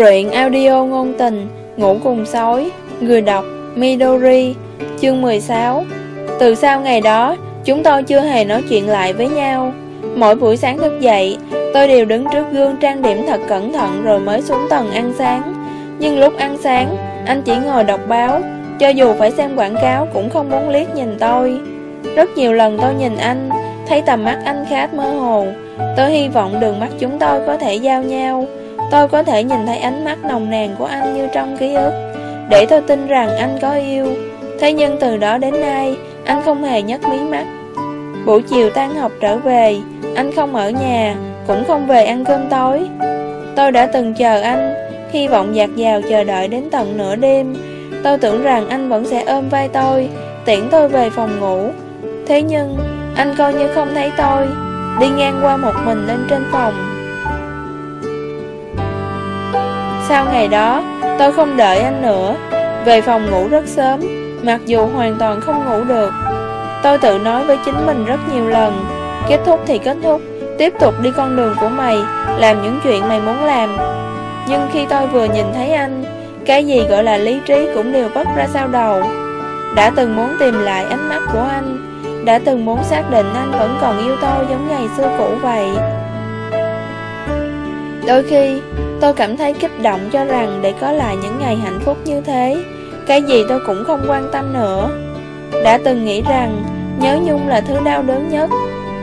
Truyện audio ngôn tình, Ngủ cùng sói, Người đọc, Midori, Chương 16 Từ sau ngày đó, Chúng tôi chưa hề nói chuyện lại với nhau. Mỗi buổi sáng thức dậy, Tôi đều đứng trước gương trang điểm thật cẩn thận Rồi mới xuống tầng ăn sáng. Nhưng lúc ăn sáng, Anh chỉ ngồi đọc báo, Cho dù phải xem quảng cáo Cũng không muốn liếc nhìn tôi. Rất nhiều lần tôi nhìn anh, Thấy tầm mắt anh khá mơ hồ. Tôi hy vọng đường mắt chúng tôi có thể giao nhau. Tôi có thể nhìn thấy ánh mắt nồng nàn của anh như trong ký ức. Để tôi tin rằng anh có yêu. Thế nhưng từ đó đến nay, Anh không hề nhấc mí mắt. Buổi chiều tan học trở về, Anh không ở nhà, Cũng không về ăn cơm tối. Tôi đã từng chờ anh, Hy vọng dạt dào chờ đợi đến tận nửa đêm. Tôi tưởng rằng anh vẫn sẽ ôm vai tôi, Tiễn tôi về phòng ngủ. Thế nhưng, Anh coi như không thấy tôi, Đi ngang qua một mình lên trên phòng. Sau ngày đó, tôi không đợi anh nữa. Về phòng ngủ rất sớm Mặc dù hoàn toàn không ngủ được Tôi tự nói với chính mình rất nhiều lần. Kết thúc thì kết thúc Tiếp tục đi con đường của mày Làm những chuyện mày muốn làm. Nhưng khi tôi vừa nhìn thấy anh Cái gì gọi là lý trí cũng đều vất ra sau đầu. Đã từng muốn tìm lại ánh mắt của anh Đã từng muốn xác định anh vẫn còn yêu tôi giống ngày xưa cũ vậy. Đôi khi Tôi cảm thấy kích động cho rằng để có lại những ngày hạnh phúc như thế Cái gì tôi cũng không quan tâm nữa. Đã từng nghĩ rằng nhớ nhung là thứ đau đớn nhất.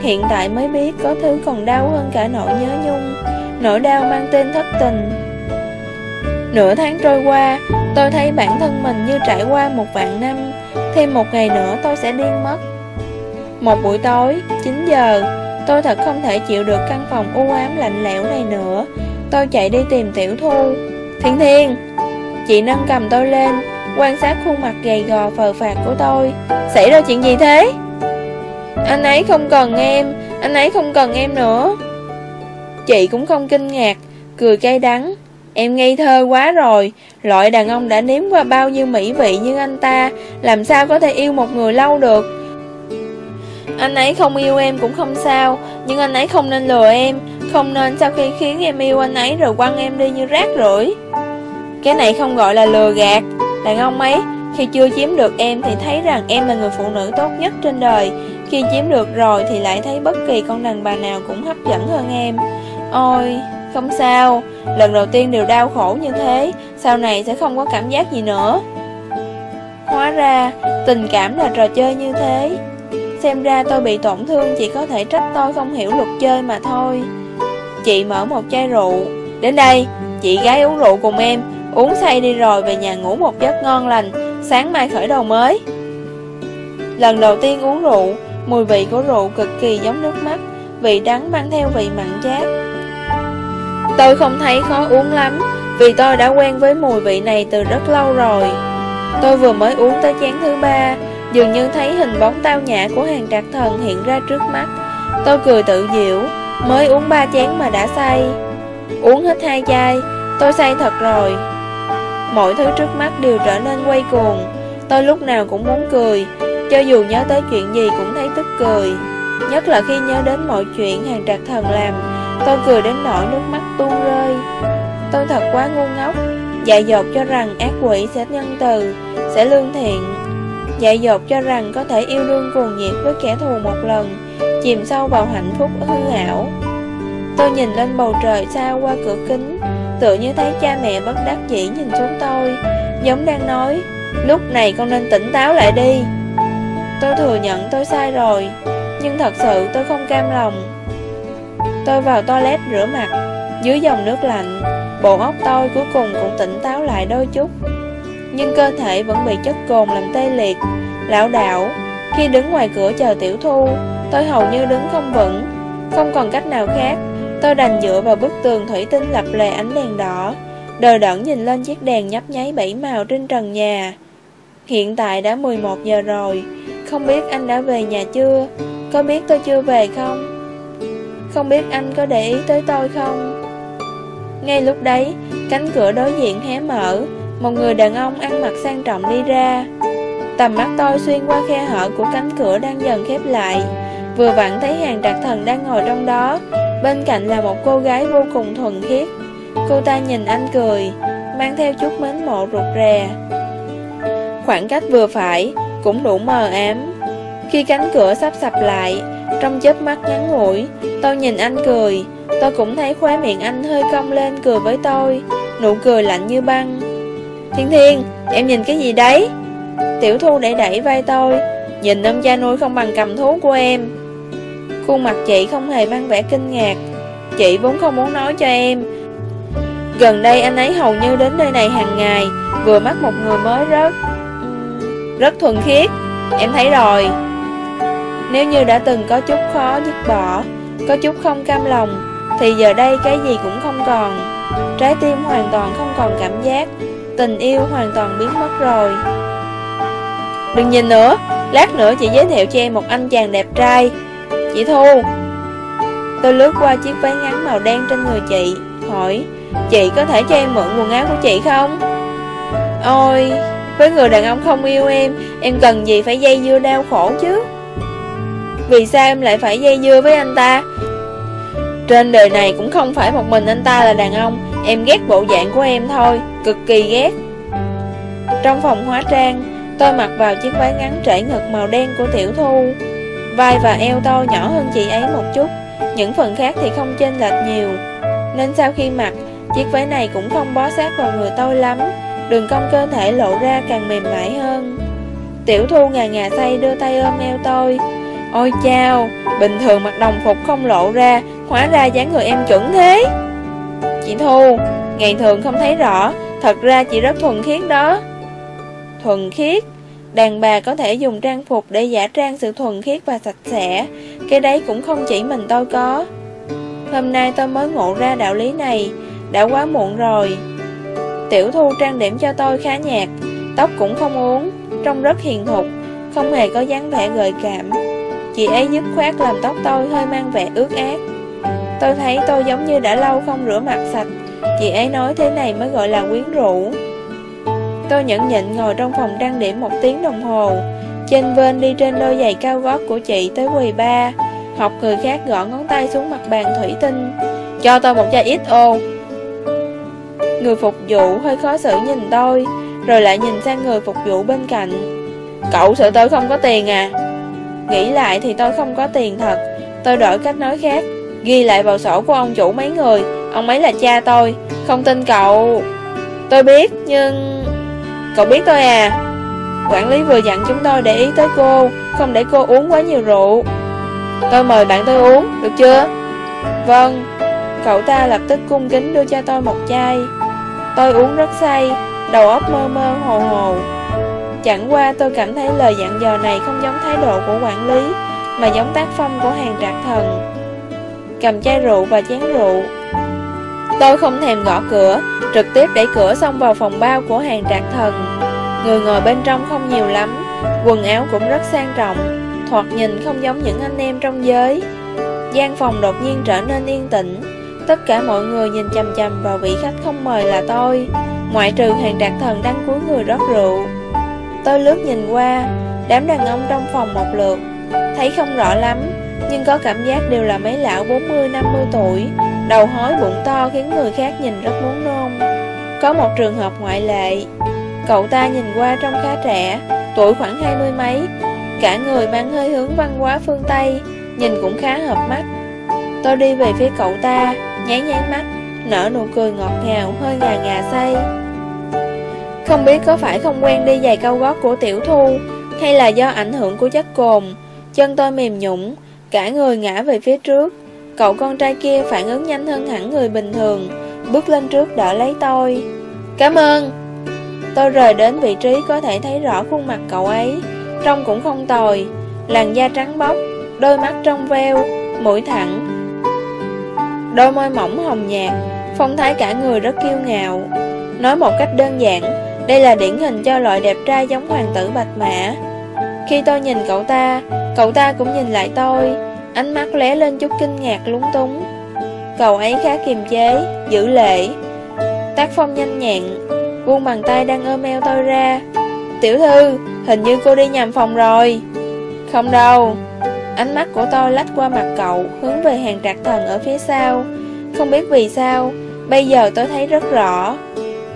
Hiện tại mới biết có thứ còn đau hơn cả nỗi nhớ nhung Nỗi đau mang tên thất tình. Nửa tháng trôi qua Tôi thấy bản thân mình như trải qua một vạn năm. Thêm một ngày nữa tôi sẽ điên mất. Một buổi tối, 9 giờ Tôi thật không thể chịu được căn phòng u ám lạnh lẽo này nữa. Tôi chạy đi tìm Tiểu Thu. Thiên Thiên, Chị nâng cầm tôi lên, Quan sát khuôn mặt gầy gò phờ phạt của tôi. Xảy ra chuyện gì thế? Anh ấy không cần em, Anh ấy không cần em nữa. Chị cũng không kinh ngạc, Cười cay đắng. Em ngây thơ quá rồi, Loại đàn ông đã nếm qua bao nhiêu mỹ vị như anh ta, Làm sao có thể yêu một người lâu được? Anh ấy không yêu em cũng không sao Nhưng anh ấy không nên lừa em. Không nên sau khi khiến em yêu anh ấy rồi quăng em đi như rác rưởi. Cái này không gọi là lừa gạt. Đàn ông ấy khi chưa chiếm được em thì thấy rằng em là người phụ nữ tốt nhất trên đời. Khi chiếm được rồi thì lại thấy bất kỳ con đàn bà nào cũng hấp dẫn hơn em. Ôi, không sao. Lần đầu tiên đều đau khổ như thế. Sau này sẽ không có cảm giác gì nữa. Hóa ra, tình cảm là trò chơi như thế. Xem ra tôi bị tổn thương chỉ có thể trách tôi không hiểu luật chơi mà thôi. Chị mở một chai rượu. Đến đây, chị gái uống rượu cùng em. Uống say đi rồi về nhà ngủ một giấc ngon lành. Sáng mai khởi đầu mới. Lần đầu tiên uống rượu Mùi vị của rượu cực kỳ giống nước mắt. Vị đắng mang theo vị mặn chát. Tôi không thấy khó uống lắm Vì tôi đã quen với mùi vị này từ rất lâu rồi. Tôi vừa mới uống tới chén thứ ba Dường như thấy hình bóng tao nhã của hàng trạc thần hiện ra trước mắt. Tôi cười tự diễu, Mới uống ba chén mà đã say. Uống hết hai chai, Tôi say thật rồi. Mọi thứ trước mắt đều trở nên quay cuồng. Tôi lúc nào cũng muốn cười, Cho dù nhớ tới chuyện gì cũng thấy tức cười. Nhất là khi nhớ đến mọi chuyện hàng trạc thần làm, Tôi cười đến nỗi nước mắt tuôn rơi. Tôi thật quá ngu ngốc Dạy dột cho rằng ác quỷ sẽ nhân từ, Sẽ lương thiện. Dạy dột cho rằng có thể yêu đương cuồng nhiệt với kẻ thù một lần chìm sâu vào hạnh phúc hư ảo. Tôi nhìn lên bầu trời xa qua cửa kính, tựa như thấy cha mẹ bất đắc dĩ nhìn xuống tôi, giống đang nói, lúc này con nên tỉnh táo lại đi. Tôi thừa nhận tôi sai rồi, nhưng thật sự tôi không cam lòng. Tôi vào toilet rửa mặt, dưới dòng nước lạnh, bộ óc tôi cuối cùng cũng tỉnh táo lại đôi chút. Nhưng cơ thể vẫn bị chất cồn làm tê liệt, lão đảo. Khi đứng ngoài cửa chờ tiểu thu, Tôi hầu như đứng không vững. Không còn cách nào khác Tôi đành dựa vào bức tường thủy tinh lập lè ánh đèn đỏ. Đờ đẫn nhìn lên chiếc đèn nhấp nháy bảy màu trên trần nhà. Hiện tại đã 11 giờ rồi Không biết anh đã về nhà chưa? Có biết tôi chưa về không? Không biết anh có để ý tới tôi không? Ngay lúc đấy Cánh cửa đối diện hé mở. Một người đàn ông ăn mặc sang trọng đi ra. Tầm mắt tôi xuyên qua khe hở của cánh cửa đang dần khép lại. Vừa vặn thấy hàng trạc thần đang ngồi trong đó. Bên cạnh là một cô gái vô cùng thuần khiết. Cô ta nhìn anh cười, Mang theo chút mến mộ rụt rè. Khoảng cách vừa phải Cũng đủ mờ ám. Khi cánh cửa sắp sập lại, Trong chớp mắt ngắn ngủi, Tôi nhìn anh cười. Tôi cũng thấy khóe miệng anh hơi cong lên cười với tôi. Nụ cười lạnh như băng. Thiên Thiên, em nhìn cái gì đấy? Tiểu Thu đẩy đẩy vai tôi Nhìn ông cha nuôi không bằng cầm thú của em. Khuôn mặt chị không hề mang vẻ kinh ngạc. Chị vốn không muốn nói cho em. Gần đây anh ấy hầu như đến nơi này hàng ngày Vừa mất một người mới rất Rất thuần khiết. Em thấy rồi. Nếu như đã từng có chút khó dứt bỏ Có chút không cam lòng Thì giờ đây cái gì cũng không còn. Trái tim hoàn toàn không còn cảm giác. Tình yêu hoàn toàn biến mất rồi. Đừng nhìn nữa, Lát nữa chị giới thiệu cho em một anh chàng đẹp trai. Chị Thu. Tôi lướt qua chiếc váy ngắn màu đen trên người chị, Hỏi, Chị có thể cho em mượn quần áo của chị không? Ôi, Với người đàn ông không yêu em Em cần gì phải dây dưa đau khổ chứ? Vì sao em lại phải dây dưa với anh ta? Trên đời này cũng không phải một mình anh ta là đàn ông, Em ghét bộ dạng của em thôi. Cực kỳ ghét. Trong phòng hóa trang, Tôi mặc vào chiếc váy ngắn trễ ngực màu đen của Tiểu Thu. Vai và eo tôi nhỏ hơn chị ấy một chút, Những phần khác thì không chênh lệch nhiều. Nên sau khi mặc, Chiếc váy này cũng không bó sát vào người tôi lắm, Đường cong cơ thể lộ ra càng mềm mại hơn. Tiểu Thu ngà ngà say đưa tay ôm eo tôi. Ôi chao, Bình thường mặc đồng phục không lộ ra, Hóa ra dáng người em chuẩn thế. Chị Thu, Ngày thường không thấy rõ Thật ra chị rất thuần khiết đó. Thuần khiết? Đàn bà có thể dùng trang phục để giả trang sự thuần khiết và sạch sẽ. Cái đấy cũng không chỉ mình tôi có. Hôm nay tôi mới ngộ ra đạo lý này. Đã quá muộn rồi. Tiểu thu trang điểm cho tôi khá nhạt. Tóc cũng không uống Trông rất hiền thục, Không hề có dáng vẻ gợi cảm. Chị ấy dứt khoát làm tóc tôi hơi mang vẻ ướt át. Tôi thấy tôi giống như đã lâu không rửa mặt sạch. Chị ấy nói thế này mới gọi là quyến rũ. Tôi nhẫn nhịn ngồi trong phòng trang điểm một tiếng đồng hồ. Trên vên đi trên đôi giày cao gót của chị tới quầy ba. Học người khác gõ ngón tay xuống mặt bàn thủy tinh. Cho tôi một chai ít ô. Người phục vụ hơi khó xử nhìn tôi, Rồi lại nhìn sang người phục vụ bên cạnh. Cậu sợ tôi không có tiền à? Nghĩ lại thì tôi không có tiền thật. Tôi đổi cách nói khác, Ghi lại vào sổ của ông chủ mấy người. Ông ấy là cha tôi Không tin cậu. Tôi biết nhưng Cậu biết tôi à. Quản lý vừa dặn chúng tôi để ý tới cô Không để cô uống quá nhiều rượu. Tôi mời bạn tôi uống, được chưa? Vâng Cậu ta lập tức cung kính đưa cho tôi một chai. Tôi uống rất say Đầu óc mơ mơ hồ hồ. Chẳng qua tôi cảm thấy lời dặn dò này Không giống thái độ của quản lý Mà giống tác phong của hàng trạc thần. Cầm chai rượu và chén rượu Tôi không thèm gõ cửa, Trực tiếp đẩy cửa xong vào phòng bao của hàng trạc thần. Người ngồi bên trong không nhiều lắm, Quần áo cũng rất sang trọng, Thoạt nhìn không giống những anh em trong giới. Gian phòng đột nhiên trở nên yên tĩnh, Tất cả mọi người nhìn chầm chầm vào vị khách không mời là tôi. Ngoại trừ hàng trạc thần đang cúi người rót rượu. Tôi lướt nhìn qua, Đám đàn ông trong phòng một lượt. Thấy không rõ lắm, Nhưng có cảm giác đều là mấy lão 40-50 tuổi. Đầu hói bụng to khiến người khác nhìn rất muốn nôn. Có một trường hợp ngoại lệ. Cậu ta nhìn qua trông khá trẻ, Tuổi khoảng hai mươi mấy. Cả người mang hơi hướng văn hóa phương Tây, Nhìn cũng khá hợp mắt. Tôi đi về phía cậu ta, Nháy nháy mắt, Nở nụ cười ngọt ngào, hơi ngà ngà say. Không biết có phải không quen đi giày cao gót của tiểu thu, Hay là do ảnh hưởng của chất cồn. Chân tôi mềm nhũng, Cả người ngã về phía trước. Cậu con trai kia phản ứng nhanh hơn hẳn người bình thường. Bước lên trước đỡ lấy tôi. Cảm ơn. Tôi rời đến vị trí có thể thấy rõ khuôn mặt cậu ấy. Trông cũng không tồi. Làn da trắng bóc, Đôi mắt trong veo, Mũi thẳng. Đôi môi mỏng hồng nhạt, Phong thái cả người rất kiêu ngạo. Nói một cách đơn giản, Đây là điển hình cho loại đẹp trai giống hoàng tử bạch mã. Khi tôi nhìn cậu ta Cậu ta cũng nhìn lại tôi. Ánh mắt lóe lên chút kinh ngạc lúng túng. Cậu ấy khá kiềm chế, Giữ lệ. Tác phong nhanh nhẹn Buông bàn tay đang ôm eo tôi ra. Tiểu thư, Hình như cô đi nhầm phòng rồi. Không đâu. Ánh mắt của tôi lách qua mặt cậu, Hướng về hàng trạc thần ở phía sau. Không biết vì sao, Bây giờ tôi thấy rất rõ.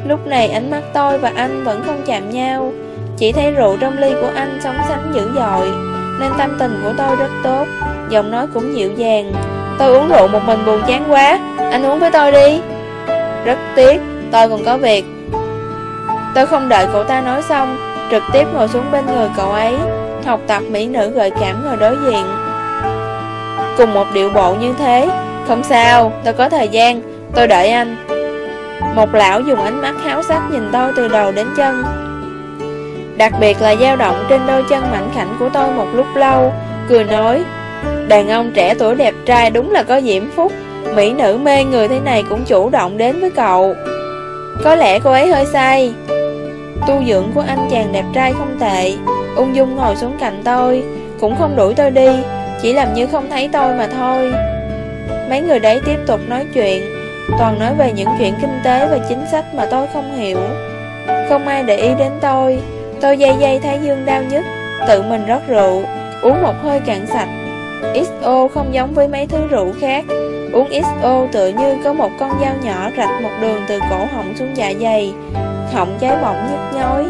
Lúc này ánh mắt tôi và anh vẫn không chạm nhau, Chỉ thấy rượu trong ly của anh sóng sánh dữ dội. Nên tâm tình của tôi rất tốt. Giọng nói cũng dịu dàng. Tôi uống rượu một mình buồn chán quá. Anh uống với tôi đi. Rất tiếc, tôi còn có việc. Tôi không đợi cậu ta nói xong Trực tiếp ngồi xuống bên người cậu ấy Học tập mỹ nữ gợi cảm ngồi đối diện. Cùng một điệu bộ như thế Không sao, tôi có thời gian Tôi đợi anh. Một lão dùng ánh mắt háo sắc nhìn tôi từ đầu đến chân. Đặc biệt là dao động trên đôi chân mảnh khảnh của tôi một lúc lâu, Cười nói, Đàn ông trẻ tuổi đẹp trai đúng là có diễm phúc, Mỹ nữ mê người thế này cũng chủ động đến với cậu. Có lẽ cô ấy hơi say Tu dưỡng của anh chàng đẹp trai không tệ, Ung dung ngồi xuống cạnh tôi, Cũng không đuổi tôi đi, Chỉ làm như không thấy tôi mà thôi. Mấy người đấy tiếp tục nói chuyện, Toàn nói về những chuyện kinh tế và chính sách mà tôi không hiểu. Không ai để ý đến tôi Tôi dây dây thái dương đau nhất Tự mình rót rượu, Uống một hơi cạn sạch. XO không giống với mấy thứ rượu khác. Uống XO tựa như có một con dao nhỏ rạch một đường từ cổ họng xuống dạ dày, Họng cháy bỏng nhức nhói.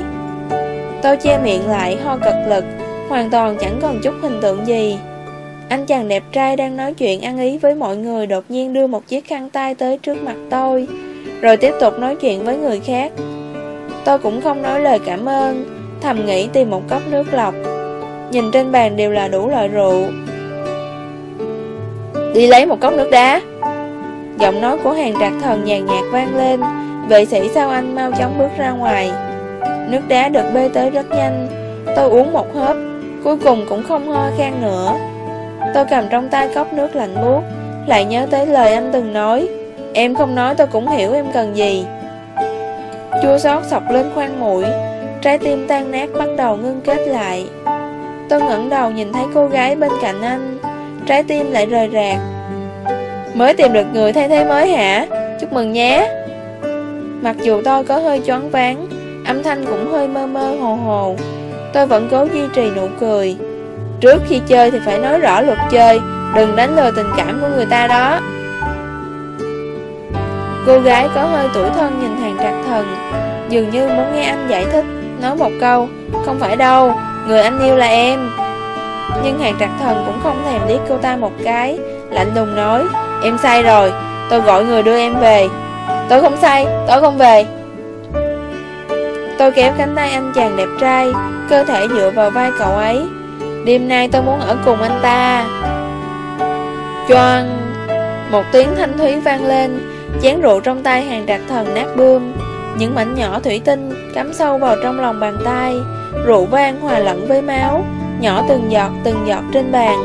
Tôi che miệng lại, ho cật lực, Hoàn toàn chẳng còn chút hình tượng gì. Anh chàng đẹp trai đang nói chuyện ăn ý với mọi người Đột nhiên đưa một chiếc khăn tay tới trước mặt tôi, Rồi tiếp tục nói chuyện với người khác. Tôi cũng không nói lời cảm ơn. Thầm nghĩ tìm một cốc nước lọc. Nhìn trên bàn đều là đủ loại rượu. Đi lấy một cốc nước đá. Giọng nói của hàng trạc thần nhàn nhạt vang lên. Vệ sĩ sao anh mau chóng bước ra ngoài. Nước đá được bê tới rất nhanh. Tôi uống một hớp, Cuối cùng cũng không ho khan nữa. Tôi cầm trong tay cốc nước lạnh buốt, Lại nhớ tới lời anh từng nói. Em không nói tôi cũng hiểu em cần gì. Chua xót sọc lên khoang mũi Trái tim tan nát bắt đầu ngưng kết lại. Tôi ngẩng đầu nhìn thấy cô gái bên cạnh anh. Trái tim lại rời rạc. Mới tìm được người thay thế mới hả? Chúc mừng nhé. Mặc dù tôi có hơi choáng váng, Âm thanh cũng hơi mơ mơ hồ hồ. Tôi vẫn cố duy trì nụ cười. Trước khi chơi thì phải nói rõ luật chơi, Đừng đánh lừa tình cảm của người ta đó. Cô gái có hơi tuổi thân nhìn thằng trạc thần, Dường như muốn nghe anh giải thích. Nói một câu, Không phải đâu, Người anh yêu là em. Nhưng hàng trạc thần cũng không thèm liếc cô ta một cái, Lạnh lùng nói, Em sai rồi, Tôi gọi người đưa em về. Tôi không sai, Tôi không về. Tôi kéo cánh tay anh chàng đẹp trai, Cơ thể dựa vào vai cậu ấy. Đêm nay tôi muốn ở cùng anh ta. Choang, Một tiếng thanh thúy vang lên, Chén rượu trong tay hàng trạc thần nát bươm. Những mảnh nhỏ thủy tinh Cắm sâu vào trong lòng bàn tay Rượu vang hòa lẫn với máu Nhỏ từng giọt từng giọt trên bàn.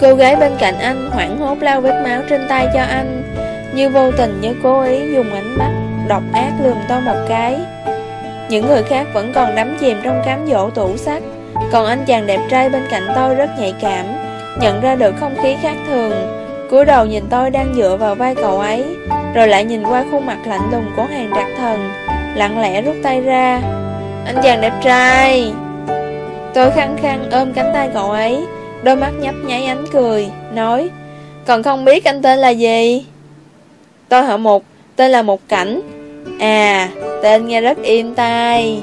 Cô gái bên cạnh anh hoảng hốt lau vết máu trên tay cho anh Như vô tình như cố ý dùng ánh mắt Độc ác lườm tôi một cái. Những người khác vẫn còn đắm chìm trong cám dỗ tủ sắt, Còn anh chàng đẹp trai bên cạnh tôi rất nhạy cảm Nhận ra được không khí khác thường cúi đầu nhìn tôi đang dựa vào vai cậu ấy, Rồi lại nhìn qua khuôn mặt lạnh lùng của hàng đặc thần, Lặng lẽ rút tay ra. Anh chàng đẹp trai. Tôi khăng khăng ôm cánh tay cậu ấy, Đôi mắt nhấp nháy ánh cười, Nói, Còn không biết anh tên là gì? Tôi hỏi một, Tên là một cảnh? À tên nghe rất im tai.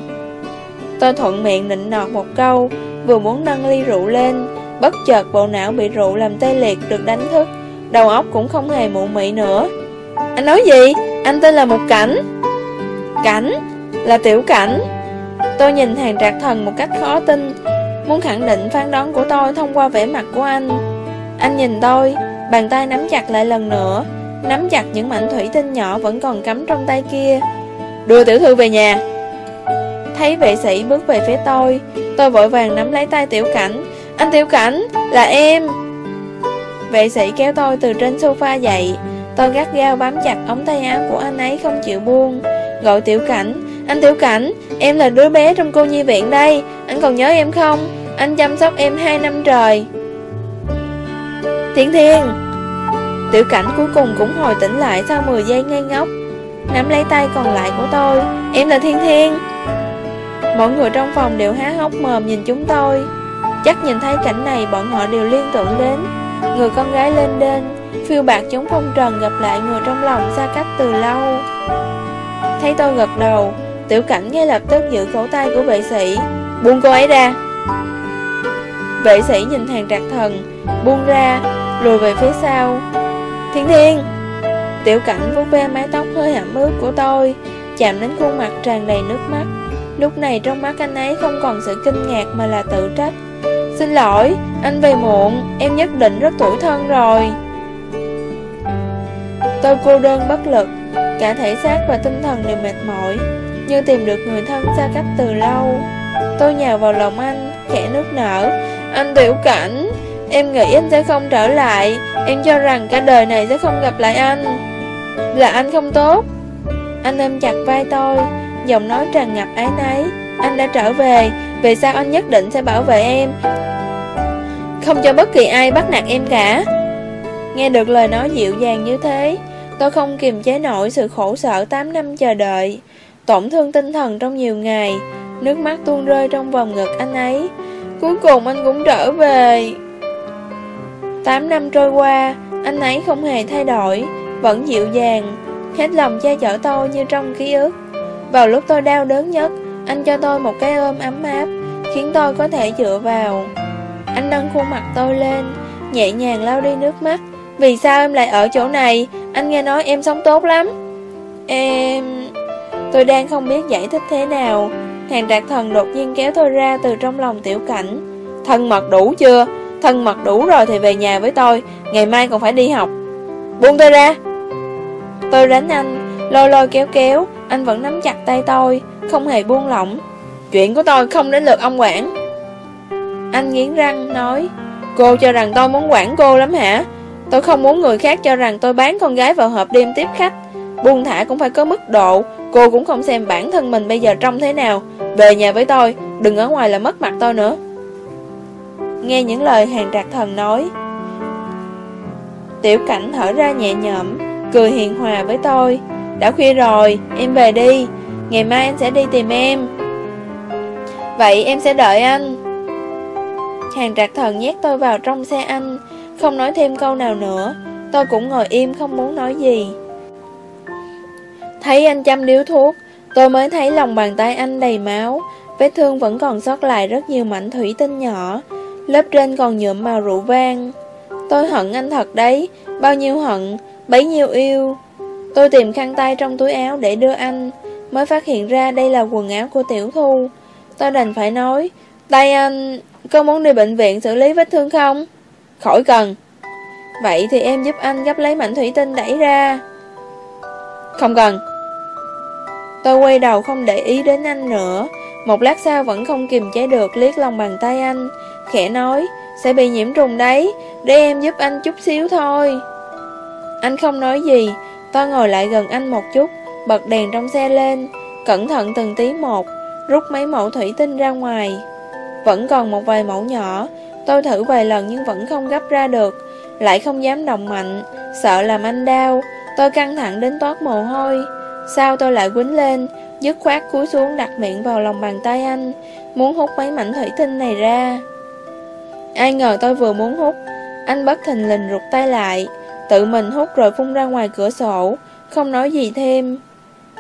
Tôi thuận miệng nịnh nọt một câu, Vừa muốn nâng ly rượu lên, Bất chợt bộ não bị rượu làm tê liệt được đánh thức. Đầu óc cũng không hề mụ mị nữa. Anh nói gì? Anh tên là một cảnh. Cảnh? Là tiểu cảnh. Tôi nhìn hàng trạc thần một cách khó tin. Muốn khẳng định phán đoán của tôi thông qua vẻ mặt của anh. Anh nhìn tôi Bàn tay nắm chặt lại lần nữa. Nắm chặt những mảnh thủy tinh nhỏ vẫn còn cắm trong tay kia. Đưa tiểu thư về nhà. Thấy vệ sĩ bước về phía tôi Tôi vội vàng nắm lấy tay tiểu cảnh. Anh tiểu cảnh, là em. Vệ sĩ kéo tôi từ trên sofa dậy. Tôi gắt gao bám chặt ống tay áo của anh ấy không chịu buông. Gọi tiểu cảnh Anh tiểu cảnh, em là đứa bé trong cô nhi viện đây Anh còn nhớ em không? Anh chăm sóc em 2 năm trời. Thiên Thiên. Tiểu cảnh cuối cùng cũng hồi tỉnh lại sau 10 giây ngây ngốc Nắm lấy tay còn lại của tôi. Em là Thiên Thiên. Mọi người trong phòng đều há hốc mồm nhìn chúng tôi. Chắc nhìn thấy cảnh này bọn họ đều liên tưởng đến Người con gái lên đên Phiêu bạc chống phong trần gặp lại người trong lòng xa cách từ lâu. Thấy tôi gật đầu, Tiểu cảnh ngay lập tức giữ cổ tay của vệ sĩ, Buông cô ấy ra. Vệ sĩ nhìn hàng trạc thần, Buông ra, Lùi về phía sau. Thiên thiên! Tiểu cảnh vuốt ve mái tóc hơi ẩm ướt của tôi, Chạm đến khuôn mặt tràn đầy nước mắt. Lúc này trong mắt anh ấy không còn sự kinh ngạc mà là tự trách. Xin lỗi, anh về muộn, em nhất định rất tuổi thân rồi. Tôi cô đơn bất lực, cả thể xác và tinh thần đều mệt mỏi Như tìm được người thân xa cách từ lâu. Tôi nhào vào lòng anh, khẽ nước nở. Anh tiểu cảnh, em nghĩ anh sẽ không trở lại Em cho rằng cả đời này sẽ không gặp lại anh. Là anh không tốt. Anh ôm chặt vai tôi Giọng nói tràn ngập ái náy. Anh đã trở về vì sao anh nhất định sẽ bảo vệ em. Không cho bất kỳ ai bắt nạt em cả. Nghe được lời nói dịu dàng như thế Tôi không kiềm chế nổi sự khổ sở 8 năm chờ đợi. Tổn thương tinh thần trong nhiều ngày Nước mắt tuôn rơi trong vòng ngực anh ấy. Cuối cùng anh cũng trở về. 8 năm trôi qua Anh ấy không hề thay đổi Vẫn dịu dàng Hết lòng che chở tôi như trong ký ức. Vào lúc tôi đau đớn nhất, anh cho tôi một cái ôm ấm áp, khiến tôi có thể dựa vào. Anh nâng khuôn mặt tôi lên, nhẹ nhàng lau đi nước mắt. Vì sao em lại ở chỗ này? Anh nghe nói em sống tốt lắm. Em... Tôi đang không biết giải thích thế nào. Hàng trạc thần đột nhiên kéo tôi ra từ trong lòng tiểu cảnh. Thân mật đủ chưa? Thân mật đủ rồi thì về nhà với tôi. Ngày mai còn phải đi học. Buông tôi ra. Tôi đánh anh, lôi lôi kéo kéo, anh vẫn nắm chặt tay tôi Không hề buông lỏng. Chuyện của tôi không đến lượt ông quản. Anh nghiến răng nói Cô cho rằng tôi muốn quản cô lắm hả? Tôi không muốn người khác cho rằng tôi bán con gái vào hộp đêm tiếp khách. Buông thả cũng phải có mức độ Cô cũng không xem bản thân mình bây giờ trông thế nào. Về nhà với tôi Đừng ở ngoài là mất mặt tôi nữa. Nghe những lời hàng trạc thần nói Tiểu cảnh thở ra nhẹ nhõm Cười hiền hòa với tôi đã khuya rồi, em về đi. Ngày mai anh sẽ đi tìm em. Vậy em sẽ đợi anh. Hàng trạc thần nhét tôi vào trong xe anh Không nói thêm câu nào nữa. Tôi cũng ngồi im không muốn nói gì. Thấy anh chăm điếu thuốc Tôi mới thấy lòng bàn tay anh đầy máu. Vết thương vẫn còn sót lại rất nhiều mảnh thủy tinh nhỏ. Lớp trên còn nhuộm màu rượu vang. Tôi hận anh thật đấy Bao nhiêu hận Bấy nhiêu yêu. Tôi tìm khăn tay trong túi áo để đưa anh, Mới phát hiện ra đây là quần áo của Tiểu Thu. Tôi đành phải nói, Tay anh, Có muốn đi bệnh viện xử lý vết thương không? Khỏi cần. Vậy thì em giúp anh gấp lấy mảnh thủy tinh đẩy ra. Không cần. Tôi quay đầu không để ý đến anh nữa. Một lát sau vẫn không kiềm chế được liếc lòng bàn tay anh, Khẽ nói, Sẽ bị nhiễm trùng đấy, Để em giúp anh chút xíu thôi. Anh không nói gì Tôi ngồi lại gần anh một chút, bật đèn trong xe lên, cẩn thận từng tí một, rút mấy mẫu thủy tinh ra ngoài. Vẫn còn một vài mẫu nhỏ, tôi thử vài lần nhưng vẫn không gấp ra được, lại không dám động mạnh, sợ làm anh đau, tôi căng thẳng đến toát mồ hôi. Sao tôi lại quýnh lên, dứt khoát cúi xuống đặt miệng vào lòng bàn tay anh, muốn hút mấy mảnh thủy tinh này ra. Ai ngờ tôi vừa muốn hút, anh bất thình lình rụt tay lại, Tự mình hút rồi phun ra ngoài cửa sổ, Không nói gì thêm.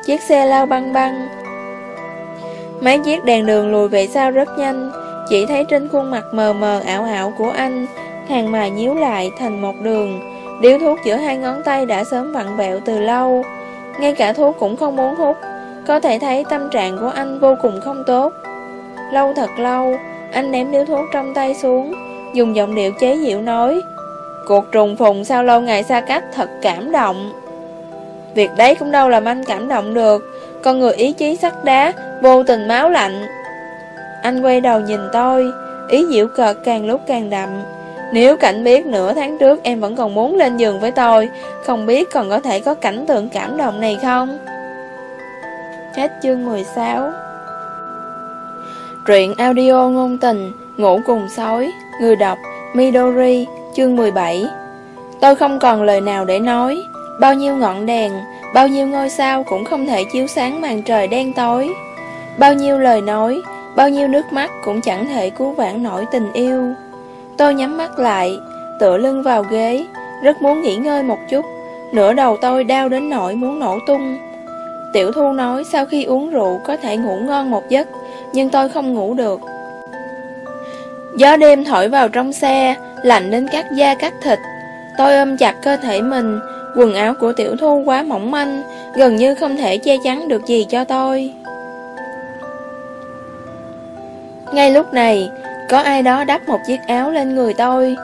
Chiếc xe lao băng băng. Mấy chiếc đèn đường lùi về sau rất nhanh, Chỉ thấy trên khuôn mặt mờ mờ ảo ảo của anh, Hàng mài nhíu lại thành một đường. Điếu thuốc giữa hai ngón tay đã sớm vặn vẹo từ lâu. Ngay cả thuốc cũng không muốn hút, Có thể thấy tâm trạng của anh vô cùng không tốt. Lâu thật lâu, Anh ném điếu thuốc trong tay xuống, Dùng giọng điệu chế giễu nói Cuộc trùng phùng sau lâu ngày xa cách thật cảm động. Việc đấy cũng đâu làm anh cảm động được. Con người ý chí sắt đá, Vô tình máu lạnh. Anh quay đầu nhìn tôi, Ý dịu cợt càng lúc càng đậm. Nếu cảnh biết nửa tháng trước Em vẫn còn muốn lên giường với tôi, Không biết còn có thể có cảnh tượng cảm động này không? Hết chương 16 Truyện audio ngôn tình, Ngủ cùng sói, Người đọc Midori. Chương 17 Tôi không còn lời nào để nói. Bao nhiêu ngọn đèn, Bao nhiêu ngôi sao cũng không thể chiếu sáng màn trời đen tối. Bao nhiêu lời nói, Bao nhiêu nước mắt cũng chẳng thể cứu vãn nổi tình yêu. Tôi nhắm mắt lại, Tựa lưng vào ghế, Rất muốn nghỉ ngơi một chút. Nửa đầu tôi đau đến nỗi muốn nổ tung. Tiểu Thu nói sau khi uống rượu có thể ngủ ngon một giấc, Nhưng tôi không ngủ được. Gió đêm thổi vào trong xe, Lạnh đến cắt da cắt thịt. Tôi ôm chặt cơ thể mình, Quần áo của Tiểu Thu quá mỏng manh, Gần như không thể che chắn được gì cho tôi. Ngay lúc này, Có ai đó đắp một chiếc áo lên người tôi.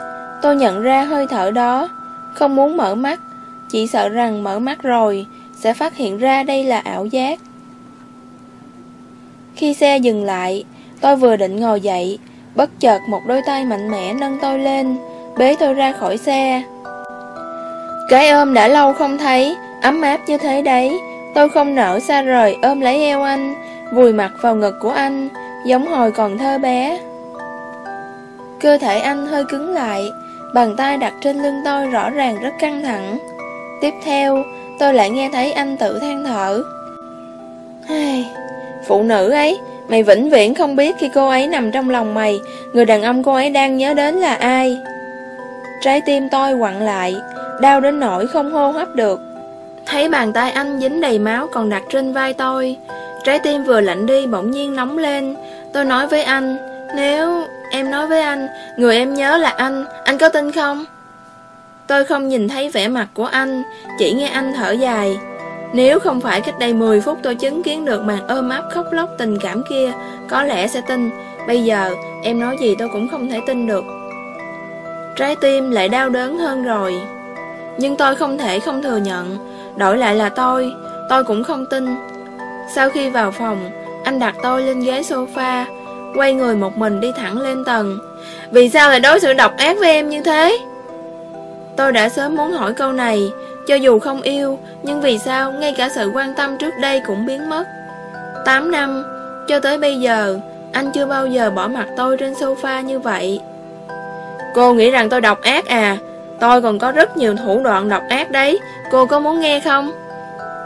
Tôi nhận ra hơi thở đó, Không muốn mở mắt, Chỉ sợ rằng mở mắt rồi Sẽ phát hiện ra đây là ảo giác. Khi xe dừng lại, Tôi vừa định ngồi dậy Bất chợt một đôi tay mạnh mẽ nâng tôi lên Bế tôi ra khỏi xe. Cái ôm đã lâu không thấy Ấm áp như thế đấy. Tôi không nở xa rời ôm lấy eo anh Vùi mặt vào ngực của anh Giống hồi còn thơ bé. Cơ thể anh hơi cứng lại Bàn tay đặt trên lưng tôi rõ ràng rất căng thẳng. Tiếp theo Tôi lại nghe thấy anh tự than thở. Ai, Phụ nữ ấy Mày vĩnh viễn không biết khi cô ấy nằm trong lòng mày, Người đàn ông cô ấy đang nhớ đến là ai. Trái tim tôi quặn lại, Đau đến nỗi không hô hấp được. Thấy bàn tay anh dính đầy máu còn đặt trên vai tôi, Trái tim vừa lạnh đi bỗng nhiên nóng lên. Tôi nói với anh, Nếu em nói với anh, Người em nhớ là anh Anh có tin không? Tôi không nhìn thấy vẻ mặt của anh, Chỉ nghe anh thở dài. Nếu không phải cách đây 10 phút tôi chứng kiến được màn ôm áp khóc lóc tình cảm kia, Có lẽ sẽ tin. Bây giờ, em nói gì tôi cũng không thể tin được. Trái tim lại đau đớn hơn rồi. Nhưng tôi không thể không thừa nhận. Đổi lại là tôi. Tôi cũng không tin. Sau khi vào phòng, Anh đặt tôi lên ghế sofa, Quay người một mình đi thẳng lên tầng. Vì sao lại đối xử độc ác với em như thế? Tôi đã sớm muốn hỏi câu này cho dù không yêu, Nhưng vì sao ngay cả sự quan tâm trước đây cũng biến mất? 8 năm, Cho tới bây giờ, Anh chưa bao giờ bỏ mặt tôi trên sofa như vậy. Cô nghĩ rằng tôi độc ác à? Tôi còn có rất nhiều thủ đoạn độc ác đấy. Cô có muốn nghe không?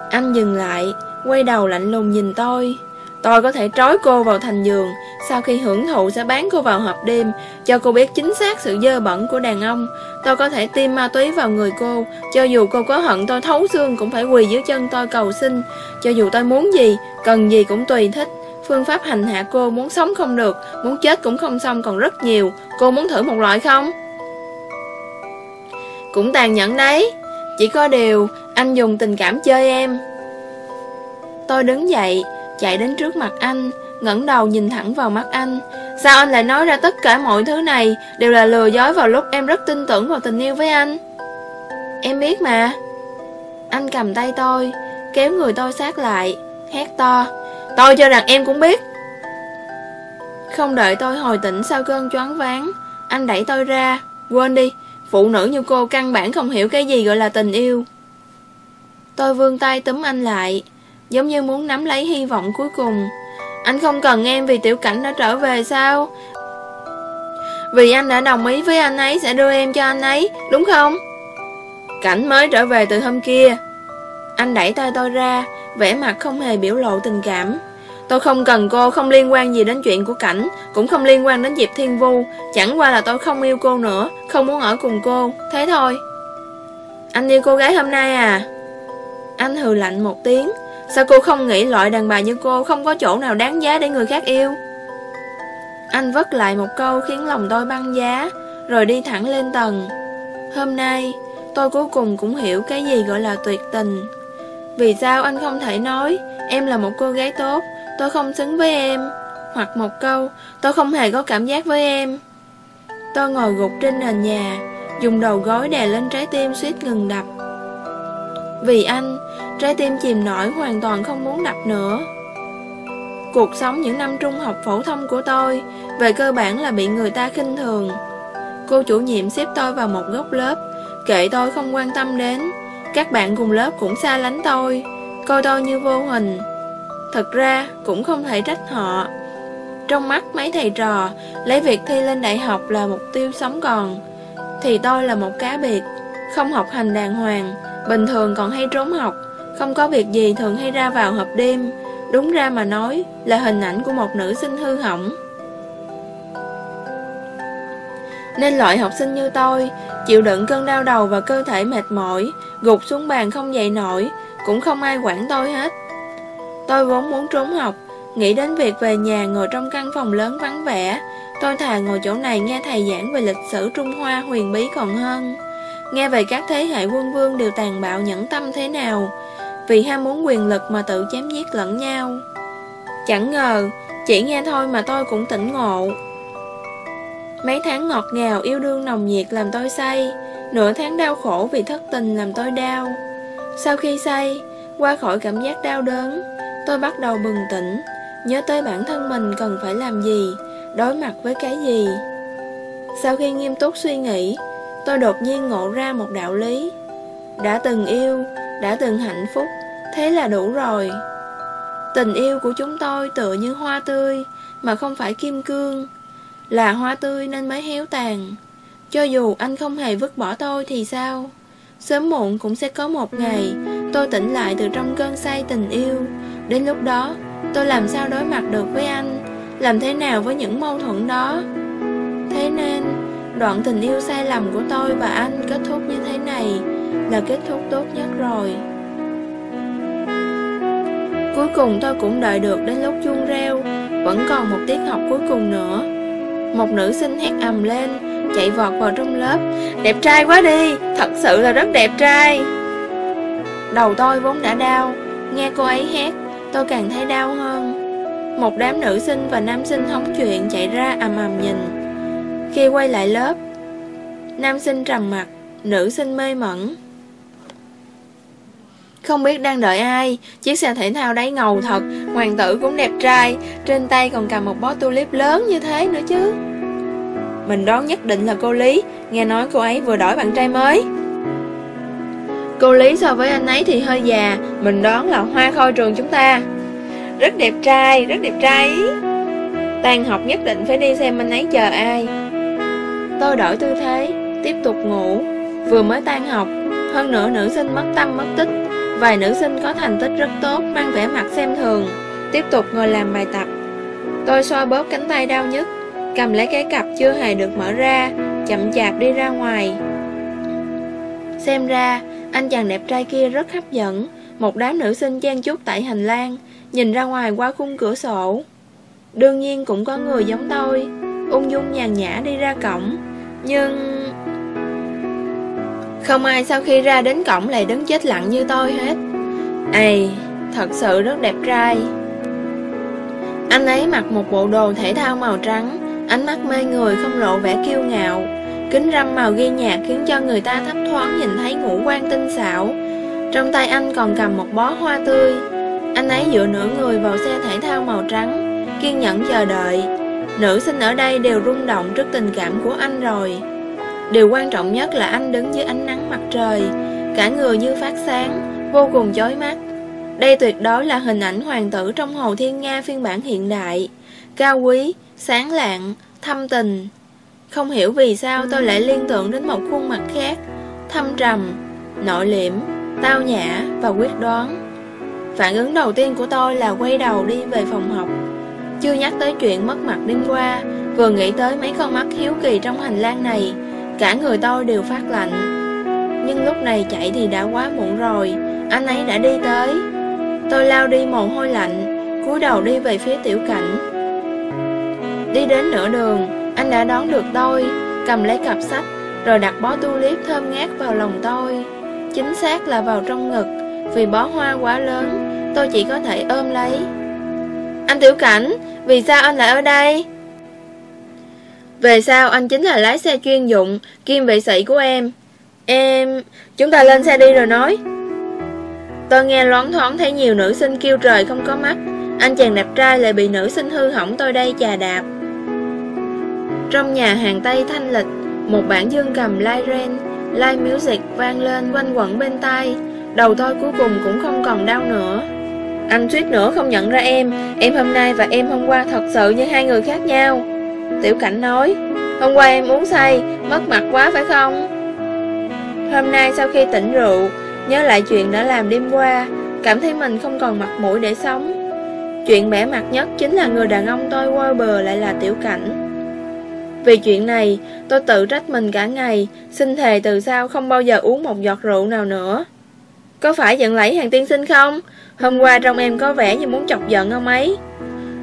Anh dừng lại, Quay đầu lạnh lùng nhìn tôi. Tôi có thể trói cô vào thành giường. Sau khi hưởng thụ sẽ bán cô vào hộp đêm Cho cô biết chính xác sự dơ bẩn của đàn ông. Tôi có thể tiêm ma túy vào người cô. Cho dù cô có hận tôi thấu xương Cũng phải quỳ dưới chân tôi cầu xin. Cho dù tôi muốn gì, cần gì cũng tùy thích. Phương pháp hành hạ cô muốn sống không được Muốn chết cũng không xong còn rất nhiều. Cô muốn thử một loại không? Cũng tàn nhẫn đấy. Chỉ có điều Anh dùng tình cảm chơi em. Tôi đứng dậy Chạy đến trước mặt anh, ngẩng đầu nhìn thẳng vào mắt anh. Sao anh lại nói ra tất cả mọi thứ này? Đều là lừa dối vào lúc em rất tin tưởng vào tình yêu với anh. Em biết mà. Anh cầm tay tôi, Kéo người tôi sát lại, Hét to. Tôi cho rằng em cũng biết. Không đợi tôi hồi tỉnh sau cơn choáng váng, Anh đẩy tôi ra. Quên đi, Phụ nữ như cô căn bản không hiểu cái gì gọi là tình yêu. Tôi vươn tay túm anh lại Giống như muốn nắm lấy hy vọng cuối cùng. Anh không cần em vì tiểu cảnh đã trở về sao? Vì anh đã đồng ý với anh ấy sẽ đưa em cho anh ấy Đúng không? Cảnh mới trở về từ hôm kia. Anh đẩy tay tôi ra vẻ mặt không hề biểu lộ tình cảm. Tôi không cần cô, không liên quan gì đến chuyện của Cảnh Cũng không liên quan đến Diệp Thiên Vu. Chẳng qua là tôi không yêu cô nữa Không muốn ở cùng cô, thế thôi. Anh yêu cô gái hôm nay à? Anh hừ lạnh một tiếng. Sao cô không nghĩ loại đàn bà như cô Không có chỗ nào đáng giá để người khác yêu? Anh vất lại một câu Khiến lòng tôi băng giá, Rồi đi thẳng lên tầng. Hôm nay, tôi cuối cùng cũng hiểu Cái gì gọi là tuyệt tình. Vì sao anh không thể nói, Em là một cô gái tốt, Tôi không xứng với em. Hoặc một câu, Tôi không hề có cảm giác với em. Tôi ngồi gục trên nền nhà, Dùng đầu gối đè lên trái tim suýt ngừng đập. Vì anh Trái tim chìm nổi hoàn toàn không muốn đập nữa. Cuộc sống những năm trung học phổ thông của tôi, Về cơ bản là bị người ta khinh thường. Cô chủ nhiệm xếp tôi vào một góc lớp Kệ tôi không quan tâm đến. Các bạn cùng lớp cũng xa lánh tôi, Coi tôi như vô hình. Thật ra, cũng không thể trách họ. Trong mắt mấy thầy trò, Lấy việc thi lên đại học là mục tiêu sống còn. Thì tôi là một cá biệt, Không học hành đàng hoàng, Bình thường còn hay trốn học. Không có việc gì thường hay ra vào hộp đêm. Đúng ra mà nói Là hình ảnh của một nữ sinh hư hỏng. Nên loại học sinh như tôi Chịu đựng cơn đau đầu và cơ thể mệt mỏi, Gục xuống bàn không dậy nổi, Cũng không ai quản tôi hết. Tôi vốn muốn trốn học, Nghĩ đến việc về nhà ngồi trong căn phòng lớn vắng vẻ. Tôi thà ngồi chỗ này nghe thầy giảng về lịch sử Trung Hoa huyền bí còn hơn. Nghe về các thế hệ quân vương đều tàn bạo nhẫn tâm thế nào vì ham muốn quyền lực mà tự chém giết lẫn nhau. Chẳng ngờ, Chỉ nghe thôi mà tôi cũng tỉnh ngộ. Mấy tháng ngọt ngào, yêu đương nồng nhiệt làm tôi say, Nửa tháng đau khổ vì thất tình làm tôi đau. Sau khi say, Qua khỏi cảm giác đau đớn, Tôi bắt đầu bừng tỉnh, Nhớ tới bản thân mình cần phải làm gì, Đối mặt với cái gì. Sau khi nghiêm túc suy nghĩ, Tôi đột nhiên ngộ ra một đạo lý. Đã từng yêu đã từng hạnh phúc, Thế là đủ rồi. Tình yêu của chúng tôi tựa như hoa tươi, Mà không phải kim cương. Là hoa tươi nên mới héo tàn. Cho dù anh không hề vứt bỏ tôi thì sao? Sớm muộn cũng sẽ có một ngày, Tôi tỉnh lại từ trong cơn say tình yêu. Đến lúc đó, Tôi làm sao đối mặt được với anh? Làm thế nào với những mâu thuẫn đó? Thế nên, Đoạn tình yêu sai lầm của tôi và anh kết thúc như thế này. Là kết thúc tốt nhất rồi. Cuối cùng tôi cũng đợi được đến lúc chuông reo, Vẫn còn một tiết học cuối cùng nữa. Một nữ sinh hét ầm lên, Chạy vọt vào trong lớp. Đẹp trai quá đi, Thật sự là rất đẹp trai. Đầu tôi vốn đã đau, Nghe cô ấy hét, Tôi càng thấy đau hơn. Một đám nữ sinh và nam sinh hóng chuyện Chạy ra ầm ầm nhìn. Khi quay lại lớp, Nam sinh trầm mặt Nữ sinh mê mẩn. Không biết đang đợi ai Chiếc xe thể thao đấy ngầu thật Hoàng tử cũng đẹp trai Trên tay còn cầm một bó tulip lớn như thế nữa chứ. Mình đoán nhất định là cô Lý Nghe nói cô ấy vừa đổi bạn trai mới. Cô Lý so với anh ấy thì hơi già Mình đoán là hoa khôi trường chúng ta. Rất đẹp trai, rất đẹp trai. Tan học nhất định phải đi xem anh ấy chờ ai. Tôi đổi tư thế Tiếp tục ngủ. Vừa mới tan học. Hơn nữa nữ sinh mất tâm, mất tích. Vài nữ sinh có thành tích rất tốt, Mang vẻ mặt xem thường. Tiếp tục ngồi làm bài tập. Tôi xoa bóp cánh tay đau nhất Cầm lấy cái cặp chưa hề được mở ra, Chậm chạp đi ra ngoài. Xem ra, Anh chàng đẹp trai kia rất hấp dẫn. Một đám nữ sinh chen chúc tại hành lang, Nhìn ra ngoài qua khung cửa sổ. Đương nhiên cũng có người giống tôi, Ung dung nhàn nhã đi ra cổng. Nhưng không ai sau khi ra đến cổng lại đứng chết lặng như tôi hết. Ây, thật sự rất đẹp trai. Anh ấy mặc một bộ đồ thể thao màu trắng Ánh mắt mê người không lộ vẻ kiêu ngạo. Kính râm màu ghi nhạt khiến cho người ta thấp thoáng nhìn thấy ngũ quan tinh xảo. Trong tay anh còn cầm một bó hoa tươi. Anh ấy dựa nửa người vào xe thể thao màu trắng Kiên nhẫn chờ đợi. Nữ sinh ở đây đều rung động trước tình cảm của anh rồi. Điều quan trọng nhất là anh đứng dưới ánh nắng mặt trời. Cả người như phát sáng Vô cùng chói mắt. Đây tuyệt đối là hình ảnh hoàng tử trong Hồ Thiên Nga phiên bản hiện đại. Cao quý, sáng lạng, thâm tình. Không hiểu vì sao tôi lại liên tưởng đến một khuôn mặt khác Thâm trầm, nội liễm, tao nhã và quyết đoán. Phản ứng đầu tiên của tôi là quay đầu đi về phòng học. Chưa nhắc tới chuyện mất mặt đêm qua Vừa nghĩ tới mấy con mắt hiếu kỳ trong hành lang này Cả người tôi đều phát lạnh. Nhưng lúc này chạy thì đã quá muộn rồi. Anh ấy đã đi tới. Tôi lao đi mồ hôi lạnh, cúi đầu đi về phía tiểu cảnh. Đi đến nửa đường, Anh đã đón được tôi. Cầm lấy cặp sách, Rồi đặt bó tulip thơm ngát vào lòng tôi. Chính xác là vào trong ngực, Vì bó hoa quá lớn, Tôi chỉ có thể ôm lấy. Anh tiểu cảnh, Vì sao anh lại ở đây? Về sau, anh chính là lái xe chuyên dụng Kim vệ sĩ của em. Em... Chúng ta lên xe đi rồi nói. Tôi nghe loáng thoáng thấy nhiều nữ sinh kêu trời không có mắt. Anh chàng đẹp trai lại bị nữ sinh hư hỏng tôi đây chà đạp. Trong nhà hàng Tây thanh lịch, Một bản dương cầm live ren, Live music vang lên quanh quẩn bên tai. Đầu tôi cuối cùng cũng không còn đau nữa. Anh suýt nữa không nhận ra em. Em hôm nay và em hôm qua thật sự như hai người khác nhau. Tiểu Cảnh nói Hôm qua em uống say Mất mặt quá phải không Hôm nay sau khi tỉnh rượu Nhớ lại chuyện đã làm đêm qua Cảm thấy mình không còn mặt mũi để sống Chuyện bẻ mặt nhất Chính là người đàn ông tôi qua bờ lại là Tiểu Cảnh Vì chuyện này, tôi tự trách mình cả ngày, xin thề từ sau không bao giờ uống một giọt rượu nào nữa. Có phải giận lấy hàng tiên sinh không? Hôm qua trong em có vẻ như muốn chọc giận ông ấy.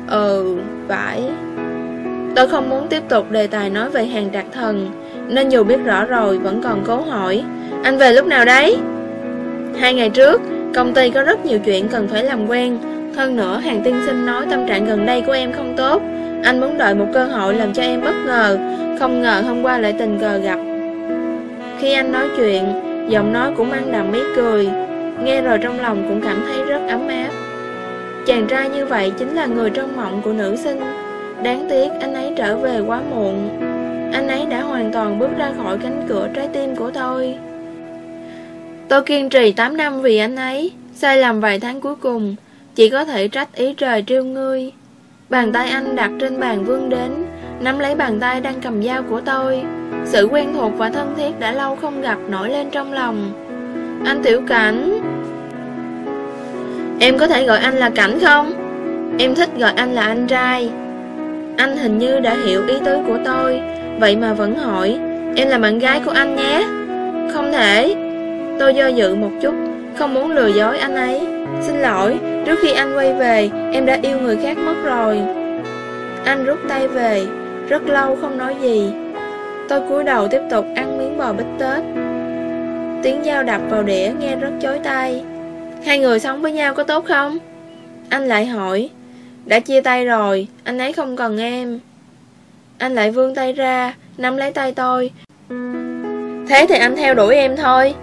Ừ, phải. Tôi không muốn tiếp tục đề tài nói về hàng trạc thần, nên dù biết rõ rồi vẫn còn cố hỏi. Anh về lúc nào đấy? Hai ngày trước, công ty có rất nhiều chuyện cần phải làm quen. Hơn nữa, hàng tiên sinh nói tâm trạng gần đây của em không tốt. Anh muốn đợi một cơ hội làm cho em bất ngờ Không ngờ hôm qua lại tình cờ gặp Khi anh nói chuyện Giọng nói cũng mang đậm mấy cười Nghe rồi trong lòng cũng cảm thấy rất ấm áp Chàng trai như vậy chính là người trong mộng của nữ sinh Đáng tiếc, anh ấy trở về quá muộn. Anh ấy đã hoàn toàn bước ra khỏi cánh cửa trái tim của tôi. Tôi kiên trì 8 năm vì anh ấy, Sai lầm vài tháng cuối cùng, Chỉ có thể trách ý trời trêu ngươi. Bàn tay anh đặt trên bàn vương đến, Nắm lấy bàn tay đang cầm dao của tôi. Sự quen thuộc và thân thiết đã lâu không gặp nổi lên trong lòng. Anh Tiểu Cảnh, Em có thể gọi anh là Cảnh không? Em thích gọi anh là anh trai. Anh hình như đã hiểu ý tứ của tôi Vậy mà vẫn hỏi Em là bạn gái của anh nhé Không thể Tôi do dự một chút Không muốn lừa dối anh ấy Xin lỗi Trước khi anh quay về, em đã yêu người khác mất rồi. Anh rút tay về, rất lâu không nói gì. Tôi cúi đầu tiếp tục ăn miếng bò bít tết. Tiếng dao đập vào đĩa nghe rất chói tai. Hai người sống với nhau có tốt không? Anh lại hỏi. Đã chia tay rồi, anh ấy không cần em. Anh lại vươn tay ra, nắm lấy tay tôi. Thế thì anh theo đuổi em thôi.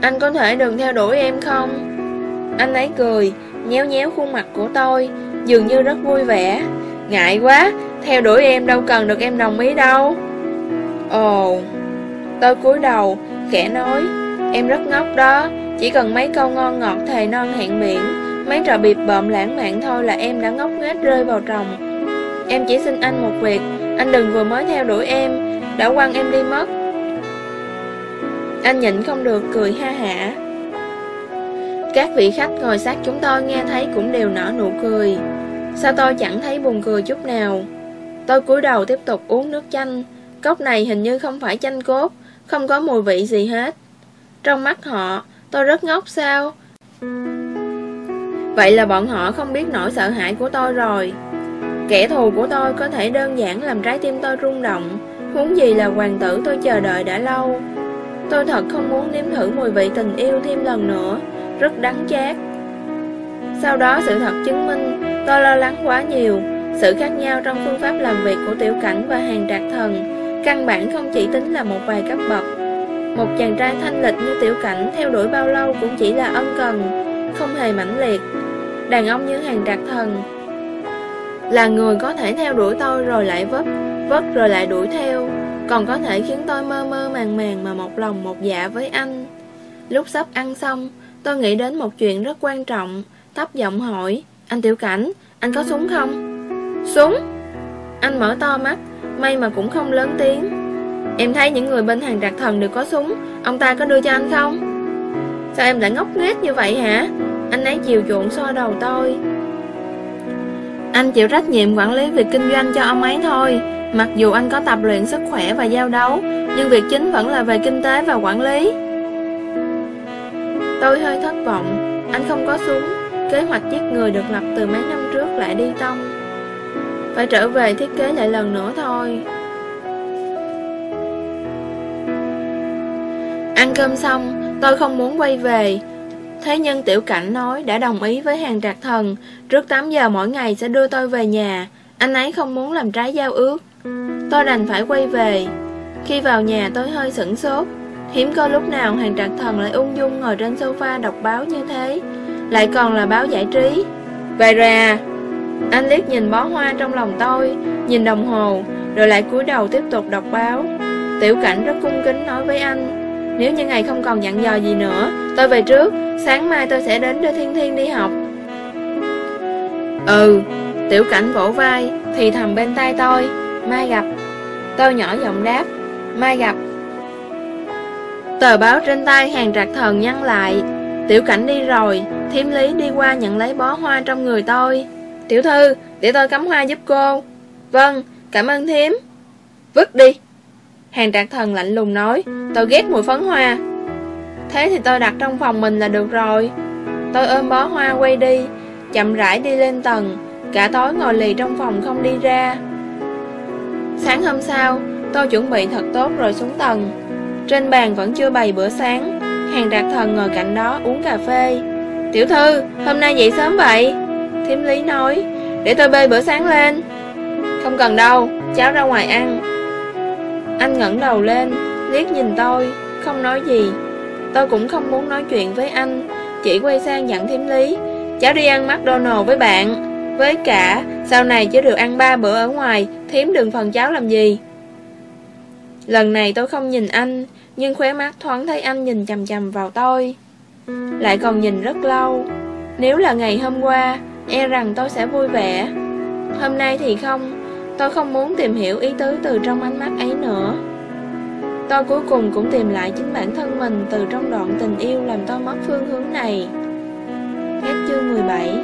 Anh có thể đừng theo đuổi em không? Anh ấy cười, nhéo nhéo khuôn mặt của tôi, dường như rất vui vẻ. Ngại quá, theo đuổi em đâu cần được em đồng ý đâu. Ồ, tôi cúi đầu, khẽ nói, em rất ngốc đó, chỉ cần mấy câu ngon ngọt thề non hẹn miệng mấy trò bịp bợm lãng mạn thôi là em đã ngốc nghếch rơi vào tròng. Em chỉ xin anh một việc, anh đừng vừa mới theo đuổi em, đã quăng em đi mất. Anh nhịn không được cười ha hả. Các vị khách ngồi sát chúng tôi nghe thấy cũng đều nở nụ cười Sao tôi chẳng thấy buồn cười chút nào Tôi cúi đầu tiếp tục uống nước chanh Cốc này hình như không phải chanh cốt Không có mùi vị gì hết Trong mắt họ Tôi rất ngốc sao Vậy là bọn họ không biết nỗi sợ hãi của tôi rồi Kẻ thù của tôi có thể đơn giản làm trái tim tôi rung động Huống gì là hoàng tử tôi chờ đợi đã lâu Tôi thật không muốn nếm thử mùi vị tình yêu thêm lần nữa rất đắng chát. Sau đó sự thật chứng minh tôi lo lắng quá nhiều, sự khác nhau trong phương pháp làm việc của tiểu cảnh và hàng trạc thần, căn bản không chỉ tính là một vài cấp bậc. Một chàng trai thanh lịch như tiểu cảnh theo đuổi bao lâu cũng chỉ là ân cần, không hề mãnh liệt. Đàn ông như hàng đặc thần là người có thể theo đuổi tôi rồi lại vấp, vấp rồi lại đuổi theo, còn có thể khiến tôi mơ mơ màng màng mà một lòng một dạ với anh. Lúc sắp ăn xong, Tôi nghĩ đến một chuyện rất quan trọng Thấp giọng hỏi Anh Tiểu Cảnh, anh có súng không? Súng? Anh mở to mắt May mà cũng không lớn tiếng Em thấy những người bên hàng đặc thần đều có súng Ông ta có đưa cho anh không? Sao em lại ngốc nghếch như vậy hả? Anh ấy chiều chuộng so đầu tôi. Anh chịu trách nhiệm quản lý việc kinh doanh cho ông ấy thôi. Mặc dù anh có tập luyện sức khỏe và giao đấu, Nhưng việc chính vẫn là về kinh tế và quản lý. Tôi hơi thất vọng. Anh không có súng. Kế hoạch giết người được lập từ mấy năm trước lại đi tông. Phải trở về thiết kế lại lần nữa thôi. Ăn cơm xong Tôi không muốn quay về. Thế nhân tiểu cảnh nói đã đồng ý với hàng trạc thần. Trước 8 giờ mỗi ngày sẽ đưa tôi về nhà. Anh ấy không muốn làm trái giao ước. Tôi đành phải quay về. Khi vào nhà tôi hơi sửng sốt. Hiếm có lúc nào hàng Trạc Thần lại ung dung ngồi trên sofa đọc báo như thế. Lại còn là báo giải trí. Về rồi à. Anh liếc nhìn bó hoa trong lòng tôi, Nhìn đồng hồ, Rồi lại cúi đầu tiếp tục đọc báo. Tiểu cảnh rất cung kính nói với anh. Nếu như ngày không còn dặn dò gì nữa Tôi về trước. Sáng mai tôi sẽ đến đưa Thiên Thiên đi học. Ừ Tiểu cảnh vỗ vai Thì thầm bên tai tôi. Mai gặp. Tôi nhỏ giọng đáp. Mai gặp. Tờ báo trên tay hàng trạc thần nhăn lại. Tiểu cảnh đi rồi Thiếm lý đi qua nhận lấy bó hoa trong người tôi. Tiểu thư Để tôi cắm hoa giúp cô. Vâng, cảm ơn thiếm. Vứt đi. Hàng trạc thần lạnh lùng nói Tôi ghét mùi phấn hoa. Thế thì tôi đặt trong phòng mình là được rồi. Tôi ôm bó hoa quay đi Chậm rãi đi lên tầng Cả tối ngồi lì trong phòng không đi ra. Sáng hôm sau Tôi chuẩn bị thật tốt rồi xuống tầng. Trên bàn vẫn chưa bày bữa sáng Hàng trạc thần ngồi cạnh đó uống cà phê. Tiểu thư, hôm nay dậy sớm vậy? Thiếm lý nói Để tôi bê bữa sáng lên. Không cần đâu, cháu ra ngoài ăn. Anh ngẩng đầu lên Liếc nhìn tôi, không nói gì. Tôi cũng không muốn nói chuyện với anh Chỉ quay sang dặn Thím lý. Cháu đi ăn McDonald với bạn. Với cả, sau này chỉ được ăn ba bữa ở ngoài Thím đừng phần cháu làm gì. Lần này tôi không nhìn anh Nhưng khóe mắt thoáng thấy anh nhìn chầm chầm vào tôi. Lại còn nhìn rất lâu. Nếu là ngày hôm qua E rằng tôi sẽ vui vẻ. Hôm nay thì không. Tôi không muốn tìm hiểu ý tứ từ trong ánh mắt ấy nữa. Tôi cuối cùng cũng tìm lại chính bản thân mình Từ trong đoạn tình yêu làm tôi mất phương hướng này. Hết chương 17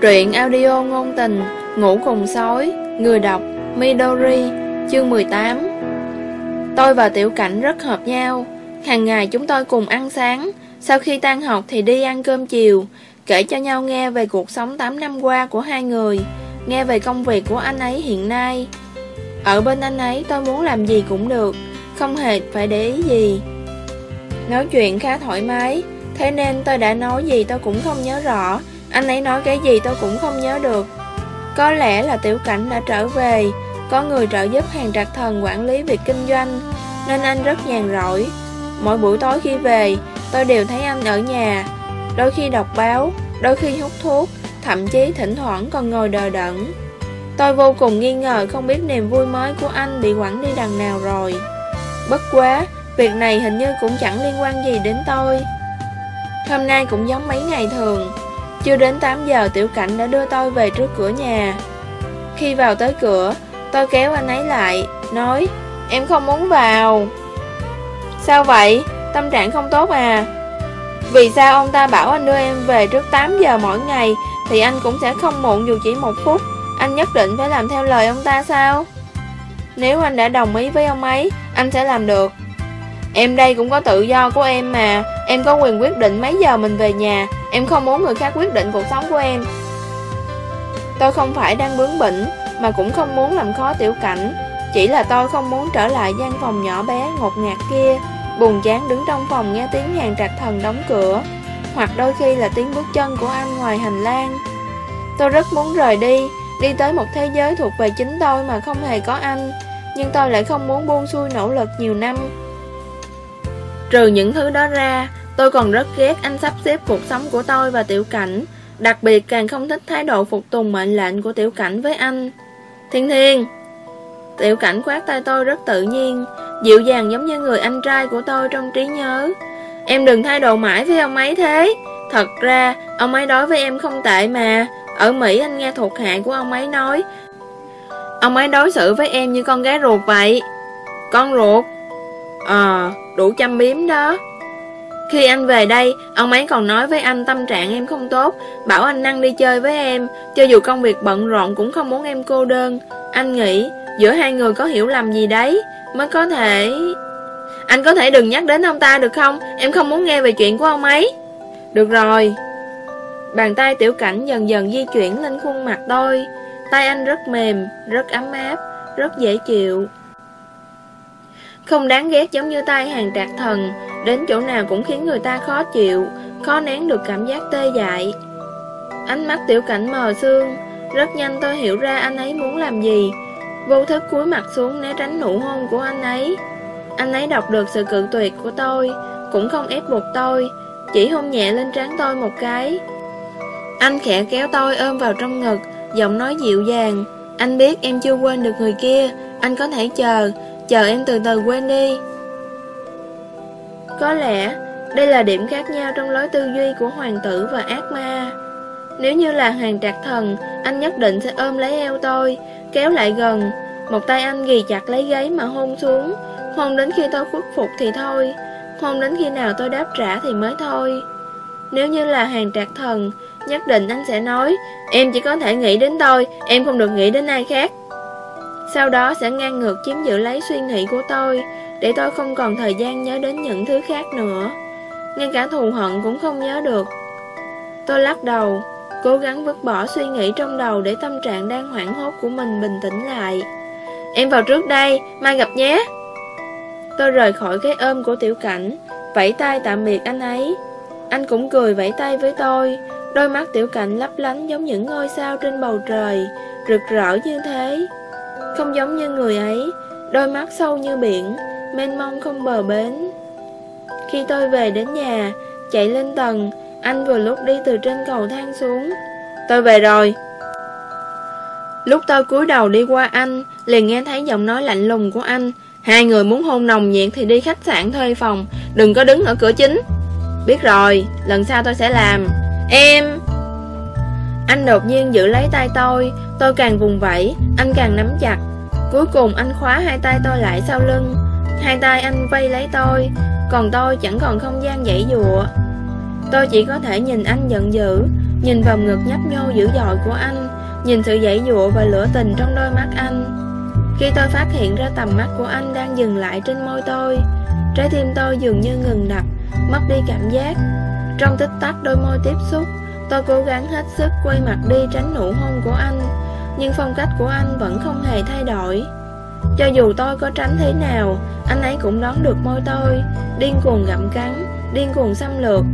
Truyện audio ngôn tình, Ngủ cùng sói, Người đọc Midori, Chương 18 Tôi và Tiểu Cảnh rất hợp nhau. Hàng ngày chúng tôi cùng ăn sáng. Sau khi tan học thì đi ăn cơm chiều, Kể cho nhau nghe về cuộc sống 8 năm qua của hai người, Nghe về công việc của anh ấy hiện nay. Ở bên anh ấy tôi muốn làm gì cũng được, Không hề phải để ý gì. Nói chuyện khá thoải mái, Thế nên tôi đã nói gì tôi cũng không nhớ rõ, anh ấy nói cái gì tôi cũng không nhớ được. Có lẽ là tiểu cảnh đã trở về. Có người trợ giúp hàng trạc thần quản lý việc kinh doanh, Nên anh rất nhàn rỗi. Mỗi buổi tối khi về, Tôi đều thấy anh ở nhà. Đôi khi đọc báo, Đôi khi hút thuốc, Thậm chí thỉnh thoảng còn ngồi đờ đẫn. Tôi vô cùng nghi ngờ không biết niềm vui mới của anh bị quẳng đi đằng nào rồi. Bất quá, Việc này hình như cũng chẳng liên quan gì đến tôi. Hôm nay cũng giống mấy ngày thường chưa đến 8 giờ, tiểu cảnh đã đưa tôi về trước cửa nhà Khi vào tới cửa, Tôi kéo anh ấy lại, Nói, Em không muốn vào Sao vậy? Tâm trạng không tốt à? Vì sao ông ta bảo anh đưa em về trước 8 giờ mỗi ngày, Thì anh cũng sẽ không muộn dù chỉ một phút Anh nhất định phải làm theo lời ông ta sao? Nếu anh đã đồng ý với ông ấy, Anh sẽ làm được Em đây cũng có tự do của em mà, Em có quyền quyết định mấy giờ mình về nhà Em không muốn người khác quyết định cuộc sống của em. Tôi không phải đang bướng bỉnh, Mà cũng không muốn làm khó tiểu cảnh. Chỉ là tôi không muốn trở lại gian phòng nhỏ bé, ngột ngạt kia, Buồn chán đứng trong phòng nghe tiếng hàng trạc thần đóng cửa. Hoặc đôi khi là tiếng bước chân của anh ngoài hành lang. Tôi rất muốn rời đi Đi tới một thế giới thuộc về chính tôi mà không hề có anh. Nhưng tôi lại không muốn buông xuôi nỗ lực nhiều năm. Trừ những thứ đó ra Tôi còn rất ghét anh sắp xếp cuộc sống của tôi và tiểu cảnh. Đặc biệt càng không thích thái độ phục tùng mệnh lệnh của tiểu cảnh với anh. Thiên thiên! Tiểu cảnh khoát tay tôi rất tự nhiên Dịu dàng giống như người anh trai của tôi trong trí nhớ. Em đừng thay đồ mãi với ông ấy thế. Thật ra ông ấy đối với em không tệ mà. Ở Mỹ anh nghe thuộc hạ của ông ấy nói Ông ấy đối xử với em như con gái ruột vậy. Con ruột? Ờ, đủ chăm biếm đó khi anh về đây, ông ấy còn nói với anh tâm trạng em không tốt, bảo anh năng đi chơi với em, cho dù công việc bận rộn cũng không muốn em cô đơn. Anh nghĩ, giữa hai người có hiểu lầm gì đấy, mới có thể... Anh có thể đừng nhắc đến ông ta được không? Em không muốn nghe về chuyện của ông ấy. Được rồi. Bàn tay tiểu cảnh dần dần di chuyển lên khuôn mặt tôi. Tay anh rất mềm, rất ấm áp, rất dễ chịu. Không đáng ghét giống như tay hàng trạc thần, Đến chỗ nào cũng khiến người ta khó chịu, Khó nén được cảm giác tê dại. Ánh mắt tiểu cảnh mờ sương, Rất nhanh tôi hiểu ra anh ấy muốn làm gì. Vô thức cúi mặt xuống né tránh nụ hôn của anh ấy. Anh ấy đọc được sự cự tuyệt của tôi, Cũng không ép buộc tôi, Chỉ hôn nhẹ lên trán tôi một cái. Anh khẽ kéo tôi ôm vào trong ngực, Giọng nói dịu dàng. Anh biết em chưa quên được người kia, Anh có thể chờ Chờ em từ từ quên đi. Có lẽ đây là điểm khác nhau trong lối tư duy của hoàng tử và ác ma. Nếu như là hoàng trạc thần, Anh nhất định sẽ ôm lấy eo tôi, Kéo lại gần, Một tay anh ghi chặt lấy gáy mà hôn xuống. Hôn đến khi tôi khuất phục thì thôi Hôn đến khi nào tôi đáp trả thì mới thôi. Nếu như là hàng trạc thần, Nhất định anh sẽ nói, Em chỉ có thể nghĩ đến tôi, Em không được nghĩ đến ai khác. Sau đó sẽ ngang ngược chiếm giữ lấy suy nghĩ của tôi, Để tôi không còn thời gian nhớ đến những thứ khác nữa. Ngay cả thù hận cũng không nhớ được. Tôi lắc đầu, Cố gắng vứt bỏ suy nghĩ trong đầu Để tâm trạng đang hoảng hốt của mình bình tĩnh lại. Em vào trước đây, Mai gặp nhé. Tôi rời khỏi cái ôm của tiểu cảnh, Vẫy tay tạm biệt anh ấy. Anh cũng cười vẫy tay với tôi, Đôi mắt tiểu cảnh lấp lánh giống những ngôi sao trên bầu trời, Rực rỡ như thế. Không giống như người ấy. Đôi mắt sâu như biển Mênh mông không bờ bến. Khi tôi về đến nhà Chạy lên tầng Anh vừa lúc đi từ trên cầu thang xuống. Tôi về rồi. Lúc tôi cúi đầu đi qua anh Liền nghe thấy giọng nói lạnh lùng của anh. Hai người muốn hôn nồng nhiệt thì đi khách sạn thuê phòng Đừng có đứng ở cửa chính. Biết rồi, lần sau tôi sẽ làm. Em anh đột nhiên giữ lấy tay tôi. Tôi càng vùng vẫy, Anh càng nắm chặt. Cuối cùng anh khóa hai tay tôi lại sau lưng. Hai tay anh vây lấy tôi, Còn tôi chẳng còn không gian dãy dụa. Tôi chỉ có thể nhìn anh giận dữ, Nhìn vào ngực nhấp nhô dữ dội của anh, Nhìn sự dãy dụa và lửa tình trong đôi mắt anh. Khi tôi phát hiện ra tầm mắt của anh đang dừng lại trên môi tôi, Trái tim tôi dường như ngừng đập, Mất đi cảm giác. Trong tích tắc đôi môi tiếp xúc Tôi cố gắng hết sức quay mặt đi tránh nụ hôn của anh, Nhưng phong cách của anh vẫn không hề thay đổi. Cho dù tôi có tránh thế nào, Anh ấy cũng đón được môi tôi, Điên cuồng gặm cắn, Điên cuồng xâm lược.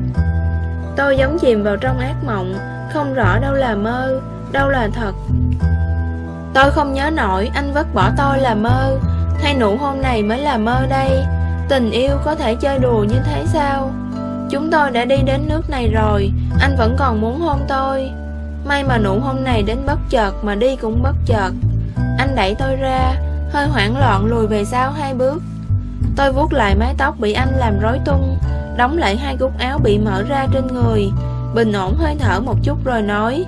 Tôi giống chìm vào trong ác mộng, Không rõ đâu là mơ, Đâu là thật. Tôi không nhớ nổi anh vứt bỏ tôi là mơ, Hay nụ hôn này mới là mơ đây. Tình yêu có thể chơi đùa như thế sao? Chúng tôi đã đi đến nước này rồi anh vẫn còn muốn hôn tôi. May mà nụ hôn này đến bất chợt Mà đi cũng bất chợt. Anh đẩy tôi ra, Hơi hoảng loạn lùi về sau hai bước. Tôi vuốt lại mái tóc bị anh làm rối tung, Đóng lại hai cúc áo bị mở ra trên người. Bình ổn hơi thở một chút rồi nói,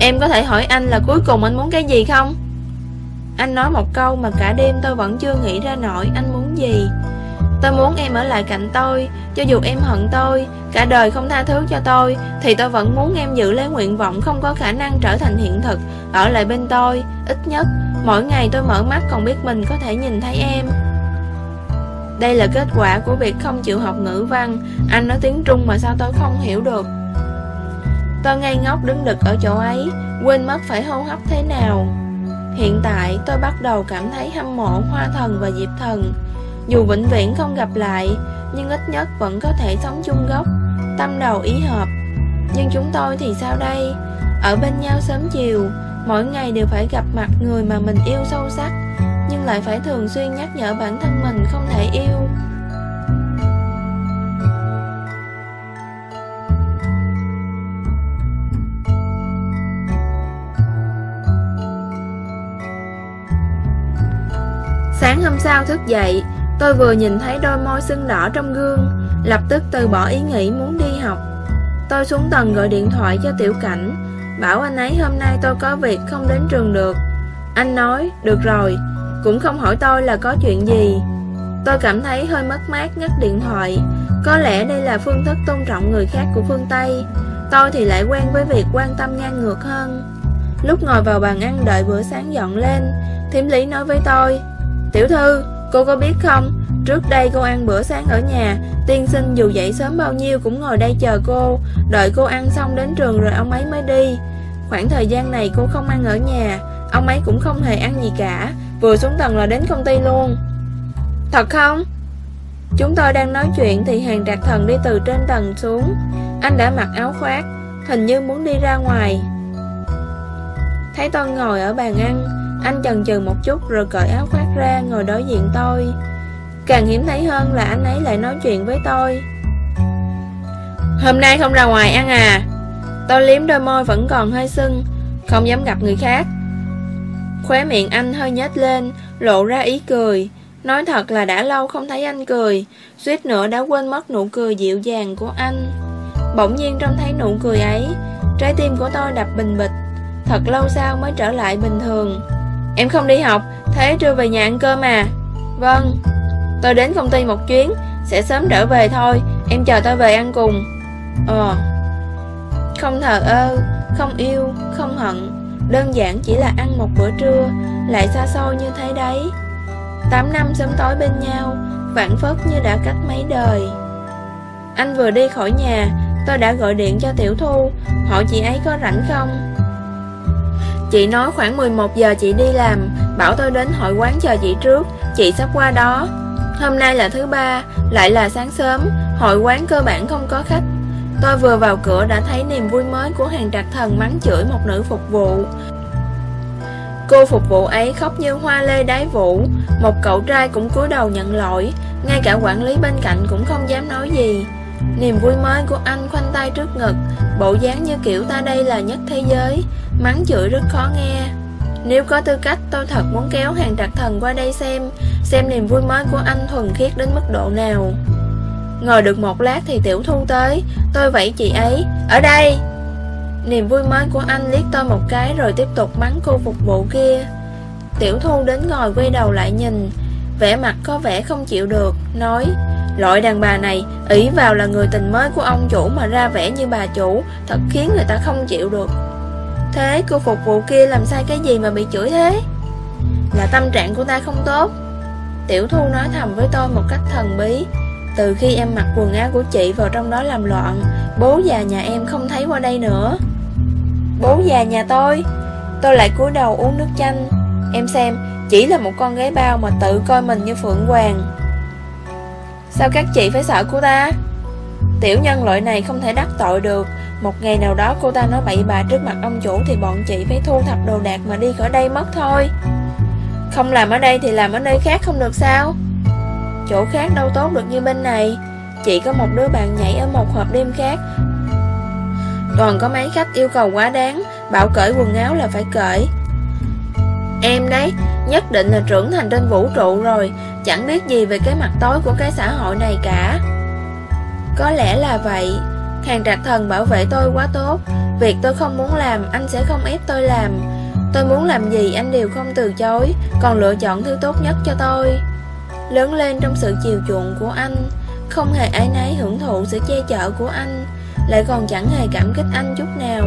Em có thể hỏi anh là cuối cùng anh muốn cái gì không? Anh nói một câu mà cả đêm tôi vẫn chưa nghĩ ra nổi anh muốn gì. Tôi muốn em ở lại cạnh tôi, Cho dù em hận tôi, Cả đời không tha thứ cho tôi, Thì tôi vẫn muốn em giữ lấy nguyện vọng Không có khả năng trở thành hiện thực, Ở lại bên tôi, Ít nhất, Mỗi ngày tôi mở mắt còn biết mình có thể nhìn thấy em. Đây là kết quả của việc không chịu học ngữ văn, Anh nói tiếng Trung mà sao tôi không hiểu được. Tôi ngây ngốc đứng đực ở chỗ ấy, Quên mất phải hô hấp thế nào. Hiện tại, tôi bắt đầu cảm thấy hâm mộ, Hoa Thần và Diệp Thần. Dù vĩnh viễn không gặp lại, Nhưng ít nhất vẫn có thể sống chung gốc, Tâm đầu ý hợp. Nhưng chúng tôi thì sao đây? Ở bên nhau sớm chiều, Mỗi ngày đều phải gặp mặt người mà mình yêu sâu sắc, Nhưng lại phải thường xuyên nhắc nhở bản thân mình không thể yêu. Sáng hôm sau thức dậy Tôi vừa nhìn thấy đôi môi sưng đỏ trong gương Lập tức từ bỏ ý nghĩ muốn đi học. Tôi xuống tầng gọi điện thoại cho Tiểu Cảnh Bảo anh ấy hôm nay tôi có việc không đến trường được. Anh nói, được rồi Cũng không hỏi tôi là có chuyện gì. Tôi cảm thấy hơi mất mát ngắt điện thoại Có lẽ đây là phương thức tôn trọng người khác của phương Tây. Tôi thì lại quen với việc quan tâm ngang ngược hơn. Lúc ngồi vào bàn ăn đợi bữa sáng dọn lên Thiểm lý nói với tôi Tiểu thư, cô có biết không? Trước đây cô ăn bữa sáng ở nhà. Tiên sinh dù dậy sớm bao nhiêu cũng ngồi đây chờ cô. Đợi cô ăn xong đến trường rồi ông ấy mới đi. Khoảng thời gian này cô không ăn ở nhà. Ông ấy cũng không hề ăn gì cả. Vừa xuống tầng là đến công ty luôn. Thật không? Chúng tôi đang nói chuyện thì hàng trạc thần đi từ trên tầng xuống. Anh đã mặc áo khoác, Hình như muốn đi ra ngoài. Thấy tôi ngồi ở bàn ăn anh chần chừ một chút rồi cởi áo khoác ra, ngồi đối diện tôi. Càng hiếm thấy hơn là anh ấy lại nói chuyện với tôi. Hôm nay không ra ngoài ăn à? Tôi liếm đôi môi vẫn còn hơi sưng, Không dám gặp người khác. Khóe miệng anh hơi nhếch lên, Lộ ra ý cười. Nói thật là đã lâu không thấy anh cười, Suýt nữa đã quên mất nụ cười dịu dàng của anh. Bỗng nhiên trông thấy nụ cười ấy, Trái tim của tôi đập bình bịch. Thật lâu sau mới trở lại bình thường. Em không đi học, Thế trưa về nhà ăn cơm à? Vâng. Tôi đến công ty một chuyến, Sẽ sớm trở về thôi, Em chờ tôi về ăn cùng. Ờ. Không thờ ơ, Không yêu, Không hận, Đơn giản chỉ là ăn một bữa trưa, Lại xa xôi như thế đấy. 8 năm sớm tối bên nhau, Vạn phất như đã cách mấy đời. Anh vừa đi khỏi nhà, Tôi đã gọi điện cho Tiểu Thu, Hỏi chị ấy có rảnh không? Chị nói khoảng 11 giờ chị đi làm, Bảo tôi đến hội quán chờ chị trước. Chị sắp qua đó. Hôm nay là thứ ba, Lại là sáng sớm. Hội quán cơ bản không có khách. Tôi vừa vào cửa đã thấy niềm vui mới của hàng trạc thần mắng chửi một nữ phục vụ. Cô phục vụ ấy khóc như hoa lê đái vũ. Một cậu trai cũng cúi đầu nhận lỗi. Ngay cả quản lý bên cạnh cũng không dám nói gì. Niềm vui mới của anh khoanh tay trước ngực, Bộ dáng như kiểu ta đây là nhất thế giới, Mắng chửi rất khó nghe. Nếu có tư cách, tôi thật muốn kéo hàng trạc thần qua đây xem Xem niềm vui mới của anh thuần khiết đến mức độ nào. Ngồi được một lát thì tiểu thu tới, Tôi vẫy chị ấy, Ở đây. Niềm vui mới của anh liếc tôi một cái Rồi tiếp tục mắng cô phục vụ kia. Tiểu thu đến ngồi quay đầu lại nhìn, Vẻ mặt có vẻ không chịu được, Nói Loại đàn bà này ỷ vào là người tình mới của ông chủ Mà ra vẻ như bà chủ, Thật khiến người ta không chịu được. Thế cô phục vụ kia làm sai cái gì mà bị chửi thế? Là tâm trạng của ta không tốt. Tiểu thu nói thầm với tôi một cách thần bí. Từ khi em mặc quần áo của chị vào trong đó làm loạn, Bố già nhà em không thấy qua đây nữa. Bố già nhà tôi Tôi lại cúi đầu uống nước chanh. Em xem, Chỉ là một con gái bao mà tự coi mình như phượng hoàng. Sao các chị phải sợ cô ta? Tiểu nhân loại này không thể đắc tội được. Một ngày nào đó cô ta nói bậy bạ trước mặt ông chủ Thì bọn chị phải thu thập đồ đạc mà đi khỏi đây mất thôi. Không làm ở đây thì làm ở nơi khác không được sao? Chỗ khác đâu tốt được như bên này. Chị có một đứa bạn nhảy ở một hộp đêm khác. Còn có mấy khách yêu cầu quá đáng. Bảo cởi quần áo là phải cởi. Em đấy. Nhất định là trưởng thành trên vũ trụ rồi. Chẳng biết gì về cái mặt tối của cái xã hội này cả. Có lẽ là vậy. Hàng trạc thần bảo vệ tôi quá tốt. Việc tôi không muốn làm, Anh sẽ không ép tôi làm. Tôi muốn làm gì, anh đều không từ chối. Còn lựa chọn thứ tốt nhất cho tôi. Lớn lên trong sự chiều chuộng của anh. Không hề ái nấy hưởng thụ sự che chở của anh. Lại còn chẳng hề cảm kích anh chút nào.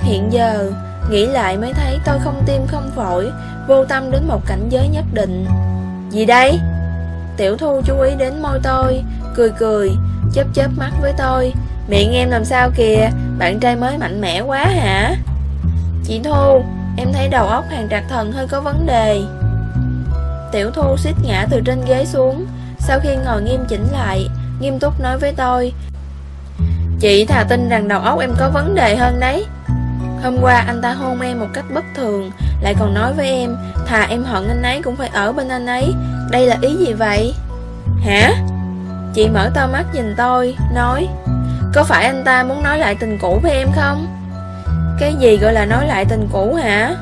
Hiện giờ Nghĩ lại mới thấy tôi không tim không phổi, Vô tâm đến một cảnh giới nhất định. Gì đây? Tiểu thu chú ý đến môi tôi, Cười cười, Chớp chớp mắt với tôi. Miệng em làm sao kìa, Bạn trai mới mạnh mẽ quá hả? Chị Thu, Em thấy đầu óc hàng trạc thần hơi có vấn đề. Tiểu thu xích ngã từ trên ghế xuống. Sau khi ngồi nghiêm chỉnh lại, Nghiêm túc nói với tôi. Chị thà tin rằng đầu óc em có vấn đề hơn đấy. Hôm qua anh ta hôn em một cách bất thường, Lại còn nói với em, Thà em hận anh ấy cũng phải ở bên anh ấy. Đây là ý gì vậy? Hả? Chị mở to mắt nhìn tôi, Nói, Có phải anh ta muốn nói lại tình cũ với em không? Cái gì gọi là nói lại tình cũ hả?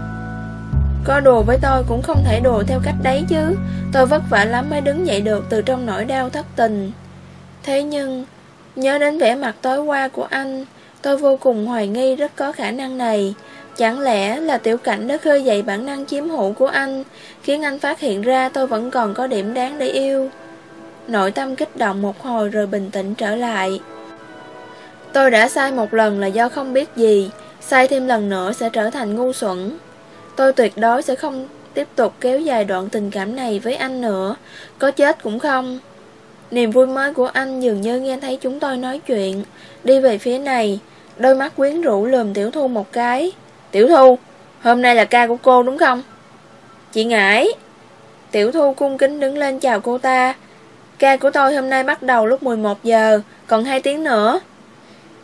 Có đùa với tôi cũng không thể đùa theo cách đấy chứ. Tôi vất vả lắm mới đứng dậy được từ trong nỗi đau thất tình. Thế nhưng, Nhớ đến vẻ mặt tối qua của anh Tôi vô cùng hoài nghi rất có khả năng này. Chẳng lẽ là tiểu cảnh đã khơi dậy bản năng chiếm hữu của anh, Khiến anh phát hiện ra tôi vẫn còn có điểm đáng để yêu? Nội tâm kích động một hồi rồi bình tĩnh trở lại. Tôi đã sai một lần là do không biết gì, Sai thêm lần nữa sẽ trở thành ngu xuẩn. Tôi tuyệt đối sẽ không tiếp tục kéo dài đoạn tình cảm này với anh nữa. Có chết cũng không. Niềm vui mới của anh dường như nghe thấy chúng tôi nói chuyện. Đi về phía này Đôi mắt quyến rũ lườm Tiểu Thu một cái. Tiểu Thu, hôm nay là ca của cô đúng không? Chị ngải. Tiểu Thu cung kính đứng lên chào cô ta. Ca của tôi hôm nay bắt đầu lúc 11 giờ Còn 2 tiếng nữa.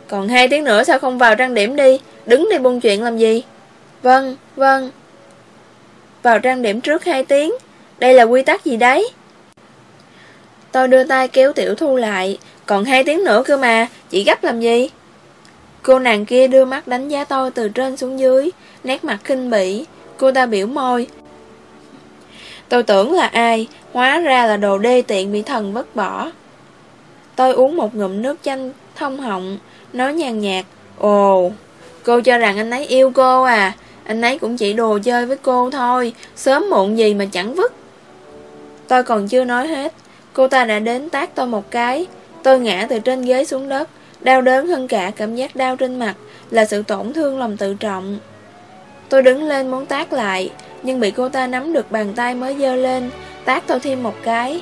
Còn 2 tiếng nữa sao không vào trang điểm đi? Đứng đây buôn chuyện làm gì? Vâng, vâng. Vào trang điểm trước 2 tiếng. Đây là quy tắc gì đấy? Tôi đưa tay kéo Tiểu Thu lại. Còn 2 tiếng nữa cơ mà Chị gấp làm gì? Cô nàng kia đưa mắt đánh giá tôi từ trên xuống dưới, nét mặt khinh bỉ. Cô ta biểu môi. Tôi tưởng là ai, hóa ra là đồ đê tiện bị thần vứt bỏ. Tôi uống một ngụm nước chanh thông họng, nói nhàn nhạt. Ồ, cô cho rằng anh ấy yêu cô à, anh ấy cũng chỉ đồ chơi với cô thôi, sớm muộn gì mà chẳng vứt. Tôi còn chưa nói hết, Cô ta đã đến tác tôi một cái Tôi ngã từ trên ghế xuống đất Đau đớn hơn cả cảm giác đau trên mặt Là sự tổn thương lòng tự trọng. Tôi đứng lên muốn tác lại, Nhưng bị cô ta nắm được bàn tay mới dơ lên Tác tôi thêm một cái.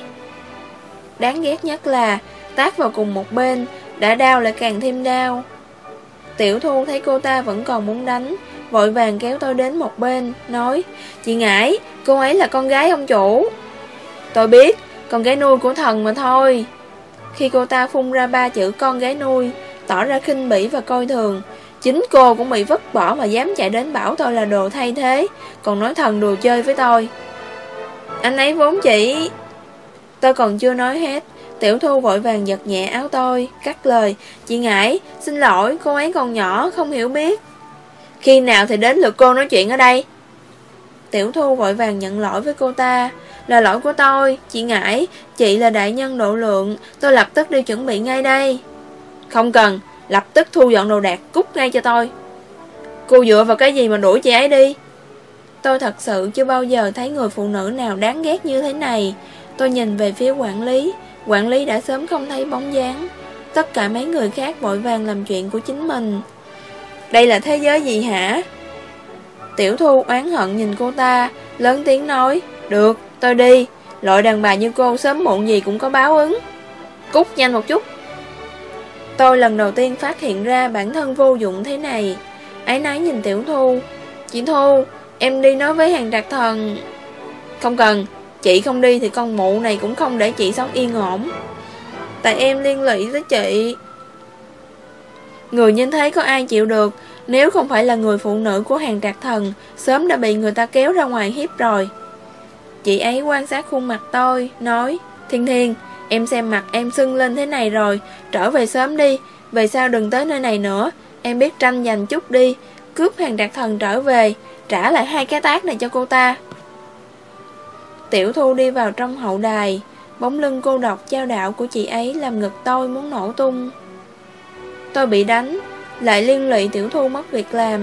Đáng ghét nhất là Tác vào cùng một bên, Đã đau lại càng thêm đau. Tiểu thu thấy cô ta vẫn còn muốn đánh, Vội vàng kéo tôi đến một bên, Nói, Chị Ngải, Cô ấy là con gái ông chủ. Tôi biết, Con gái nuôi của thần mà thôi. Khi cô ta phun ra ba chữ con gái nuôi Tỏ ra khinh bỉ và coi thường. Chính cô cũng bị vứt bỏ mà dám chạy đến bảo tôi là đồ thay thế, Còn nói thần đồ chơi với tôi. Anh ấy vốn chỉ, Tôi còn chưa nói hết. Tiểu thu vội vàng giật nhẹ áo tôi, Cắt lời, Chị Ngải, Xin lỗi, cô ấy còn nhỏ, không hiểu biết. Khi nào thì đến lượt cô nói chuyện ở đây? Tiểu thu vội vàng nhận lỗi với cô ta. Là lỗi của tôi. Chị Ngải Chị là đại nhân độ lượng. Tôi lập tức đi chuẩn bị ngay đây. Không cần. Lập tức thu dọn đồ đạc cút ngay cho tôi. Cô dựa vào cái gì mà đuổi chị ấy đi? Tôi thật sự chưa bao giờ thấy người phụ nữ nào đáng ghét như thế này. Tôi nhìn về phía quản lý. Quản lý đã sớm không thấy bóng dáng. Tất cả mấy người khác vội vàng làm chuyện của chính mình. Đây là thế giới gì hả? Tiểu thu oán hận nhìn cô ta Lớn tiếng nói Được, tôi đi. Loại đàn bà như cô sớm muộn gì cũng có báo ứng. Cút nhanh một chút. Tôi lần đầu tiên phát hiện ra bản thân vô dụng thế này. Ái nái nhìn Tiểu Thu. Chị Thu, em đi nói với hàng đặc thần. Không cần, chị không đi thì con mụ này cũng không để chị sống yên ổn. Tại em liên lụy với chị. Người như thế có ai chịu được Nếu không phải là người phụ nữ của hàng trạc thần Sớm đã bị người ta kéo ra ngoài hiếp rồi. Chị ấy quan sát khuôn mặt tôi, Nói, Thiên Thiên, Em xem mặt em sưng lên thế này rồi, Trở về sớm đi, Về sau đừng tới nơi này nữa, Em biết tranh giành chút đi, Cướp hàng đặc thần trở về, Trả lại hai cái tác này cho cô ta. Tiểu thu đi vào trong hậu đài, Bóng lưng cô độc trao đạo của chị ấy Làm ngực tôi muốn nổ tung. Tôi bị đánh, Lại liên lụy tiểu thu mất việc làm,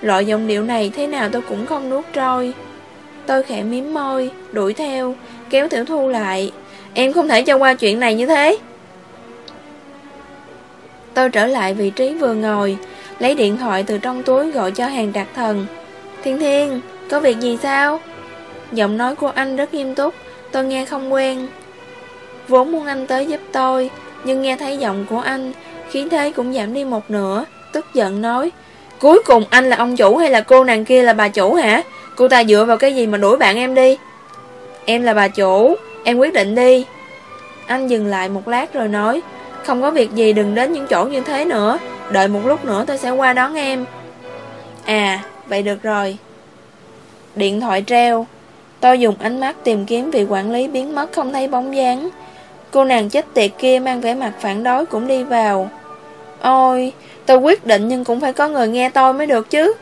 Loại giọng điệu này thế nào tôi cũng không nuốt trôi. Tôi khẽ miếm môi Đuổi theo Kéo tiểu thu lại Em không thể cho qua chuyện này như thế Tôi trở lại vị trí vừa ngồi Lấy điện thoại từ trong túi gọi cho hàng đặc thần Thiên Thiên, có việc gì sao? Giọng nói của anh rất nghiêm túc Tôi nghe không quen Vốn muốn anh tới giúp tôi Nhưng nghe thấy giọng của anh Khí thế cũng giảm đi một nửa Tức giận nói Cuối cùng anh là ông chủ hay là cô nàng kia là bà chủ hả? Cô ta dựa vào cái gì mà đuổi bạn em đi? Em là bà chủ, Em quyết định đi. Anh dừng lại một lát rồi nói, Không có việc gì, đừng đến những chỗ như thế nữa. Đợi một lúc nữa tôi sẽ qua đón em. À vậy được rồi. Điện thoại treo. Tôi dùng ánh mắt tìm kiếm vị quản lý biến mất không thấy bóng dáng. Cô nàng chết tiệt kia mang vẻ mặt phản đối cũng đi vào. Ôi, Tôi quyết định nhưng cũng phải có người nghe tôi mới được chứ.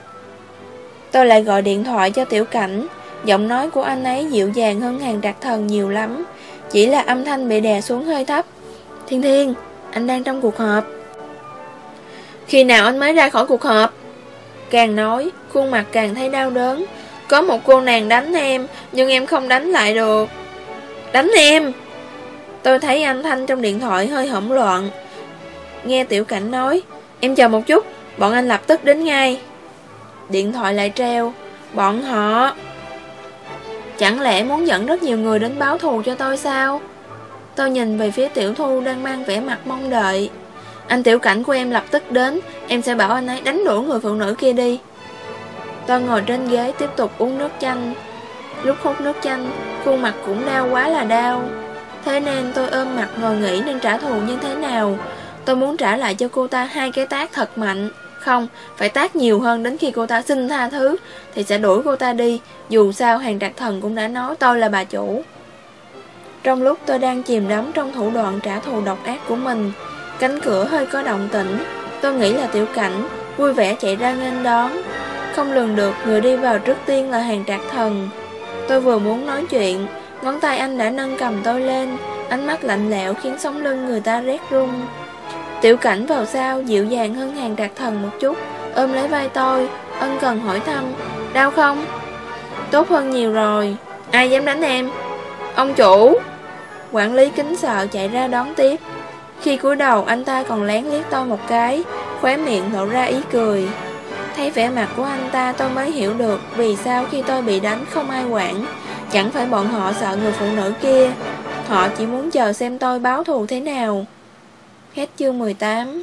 Tôi lại gọi điện thoại cho tiểu cảnh. Giọng nói của anh ấy dịu dàng hơn hàng đặc thần nhiều lắm. Chỉ là âm thanh bị đè xuống hơi thấp. Thiên Thiên, anh đang trong cuộc họp. Khi nào anh mới ra khỏi cuộc họp? Càng nói, khuôn mặt càng thấy đau đớn. Có một cô nàng đánh em Nhưng em không đánh lại được. Đánh em? Tôi thấy âm thanh trong điện thoại hơi hỗn loạn. Nghe tiểu cảnh nói Em chờ một chút Bọn anh lập tức đến ngay. Điện thoại lại treo. Bọn họ Chẳng lẽ muốn dẫn rất nhiều người đến báo thù cho tôi sao? Tôi nhìn về phía tiểu thu đang mang vẻ mặt mong đợi. Anh tiểu cảnh của em lập tức đến, Em sẽ bảo anh ấy đánh đuổi người phụ nữ kia đi. Tôi ngồi trên ghế tiếp tục uống nước chanh. Lúc hút nước chanh, Khuôn mặt cũng đau quá là đau. Thế nên tôi ôm mặt ngồi nghĩ nên trả thù như thế nào. Tôi muốn trả lại cho cô ta hai cái tác thật mạnh không, phải tác nhiều hơn đến khi cô ta xin tha thứ Thì sẽ đuổi cô ta đi. Dù sao hàng trạc thần cũng đã nói tôi là bà chủ. Trong lúc tôi đang chìm đắm trong thủ đoạn trả thù độc ác của mình Cánh cửa hơi có động tĩnh. Tôi nghĩ là tiểu cảnh Vui vẻ chạy ra nghênh đón. Không lường được người đi vào trước tiên là hàng trạc thần. Tôi vừa muốn nói chuyện Ngón tay anh đã nâng cầm tôi lên. Ánh mắt lạnh lẽo khiến sống lưng người ta rét run. Tiểu cảnh vào sao dịu dàng hơn hàng đặc thần một chút. Ôm lấy vai tôi, Ân cần hỏi thăm, Đau không? Tốt hơn nhiều rồi. Ai dám đánh em? Ông chủ. Quản lý kính sợ chạy ra đón tiếp. Khi cúi đầu, anh ta còn lén liếc tôi một cái, Khóe miệng lộ ra ý cười. Thấy vẻ mặt của anh ta tôi mới hiểu được Vì sao khi tôi bị đánh không ai quản. Chẳng phải bọn họ sợ người phụ nữ kia. Họ chỉ muốn chờ xem tôi báo thù thế nào. Hết chương 18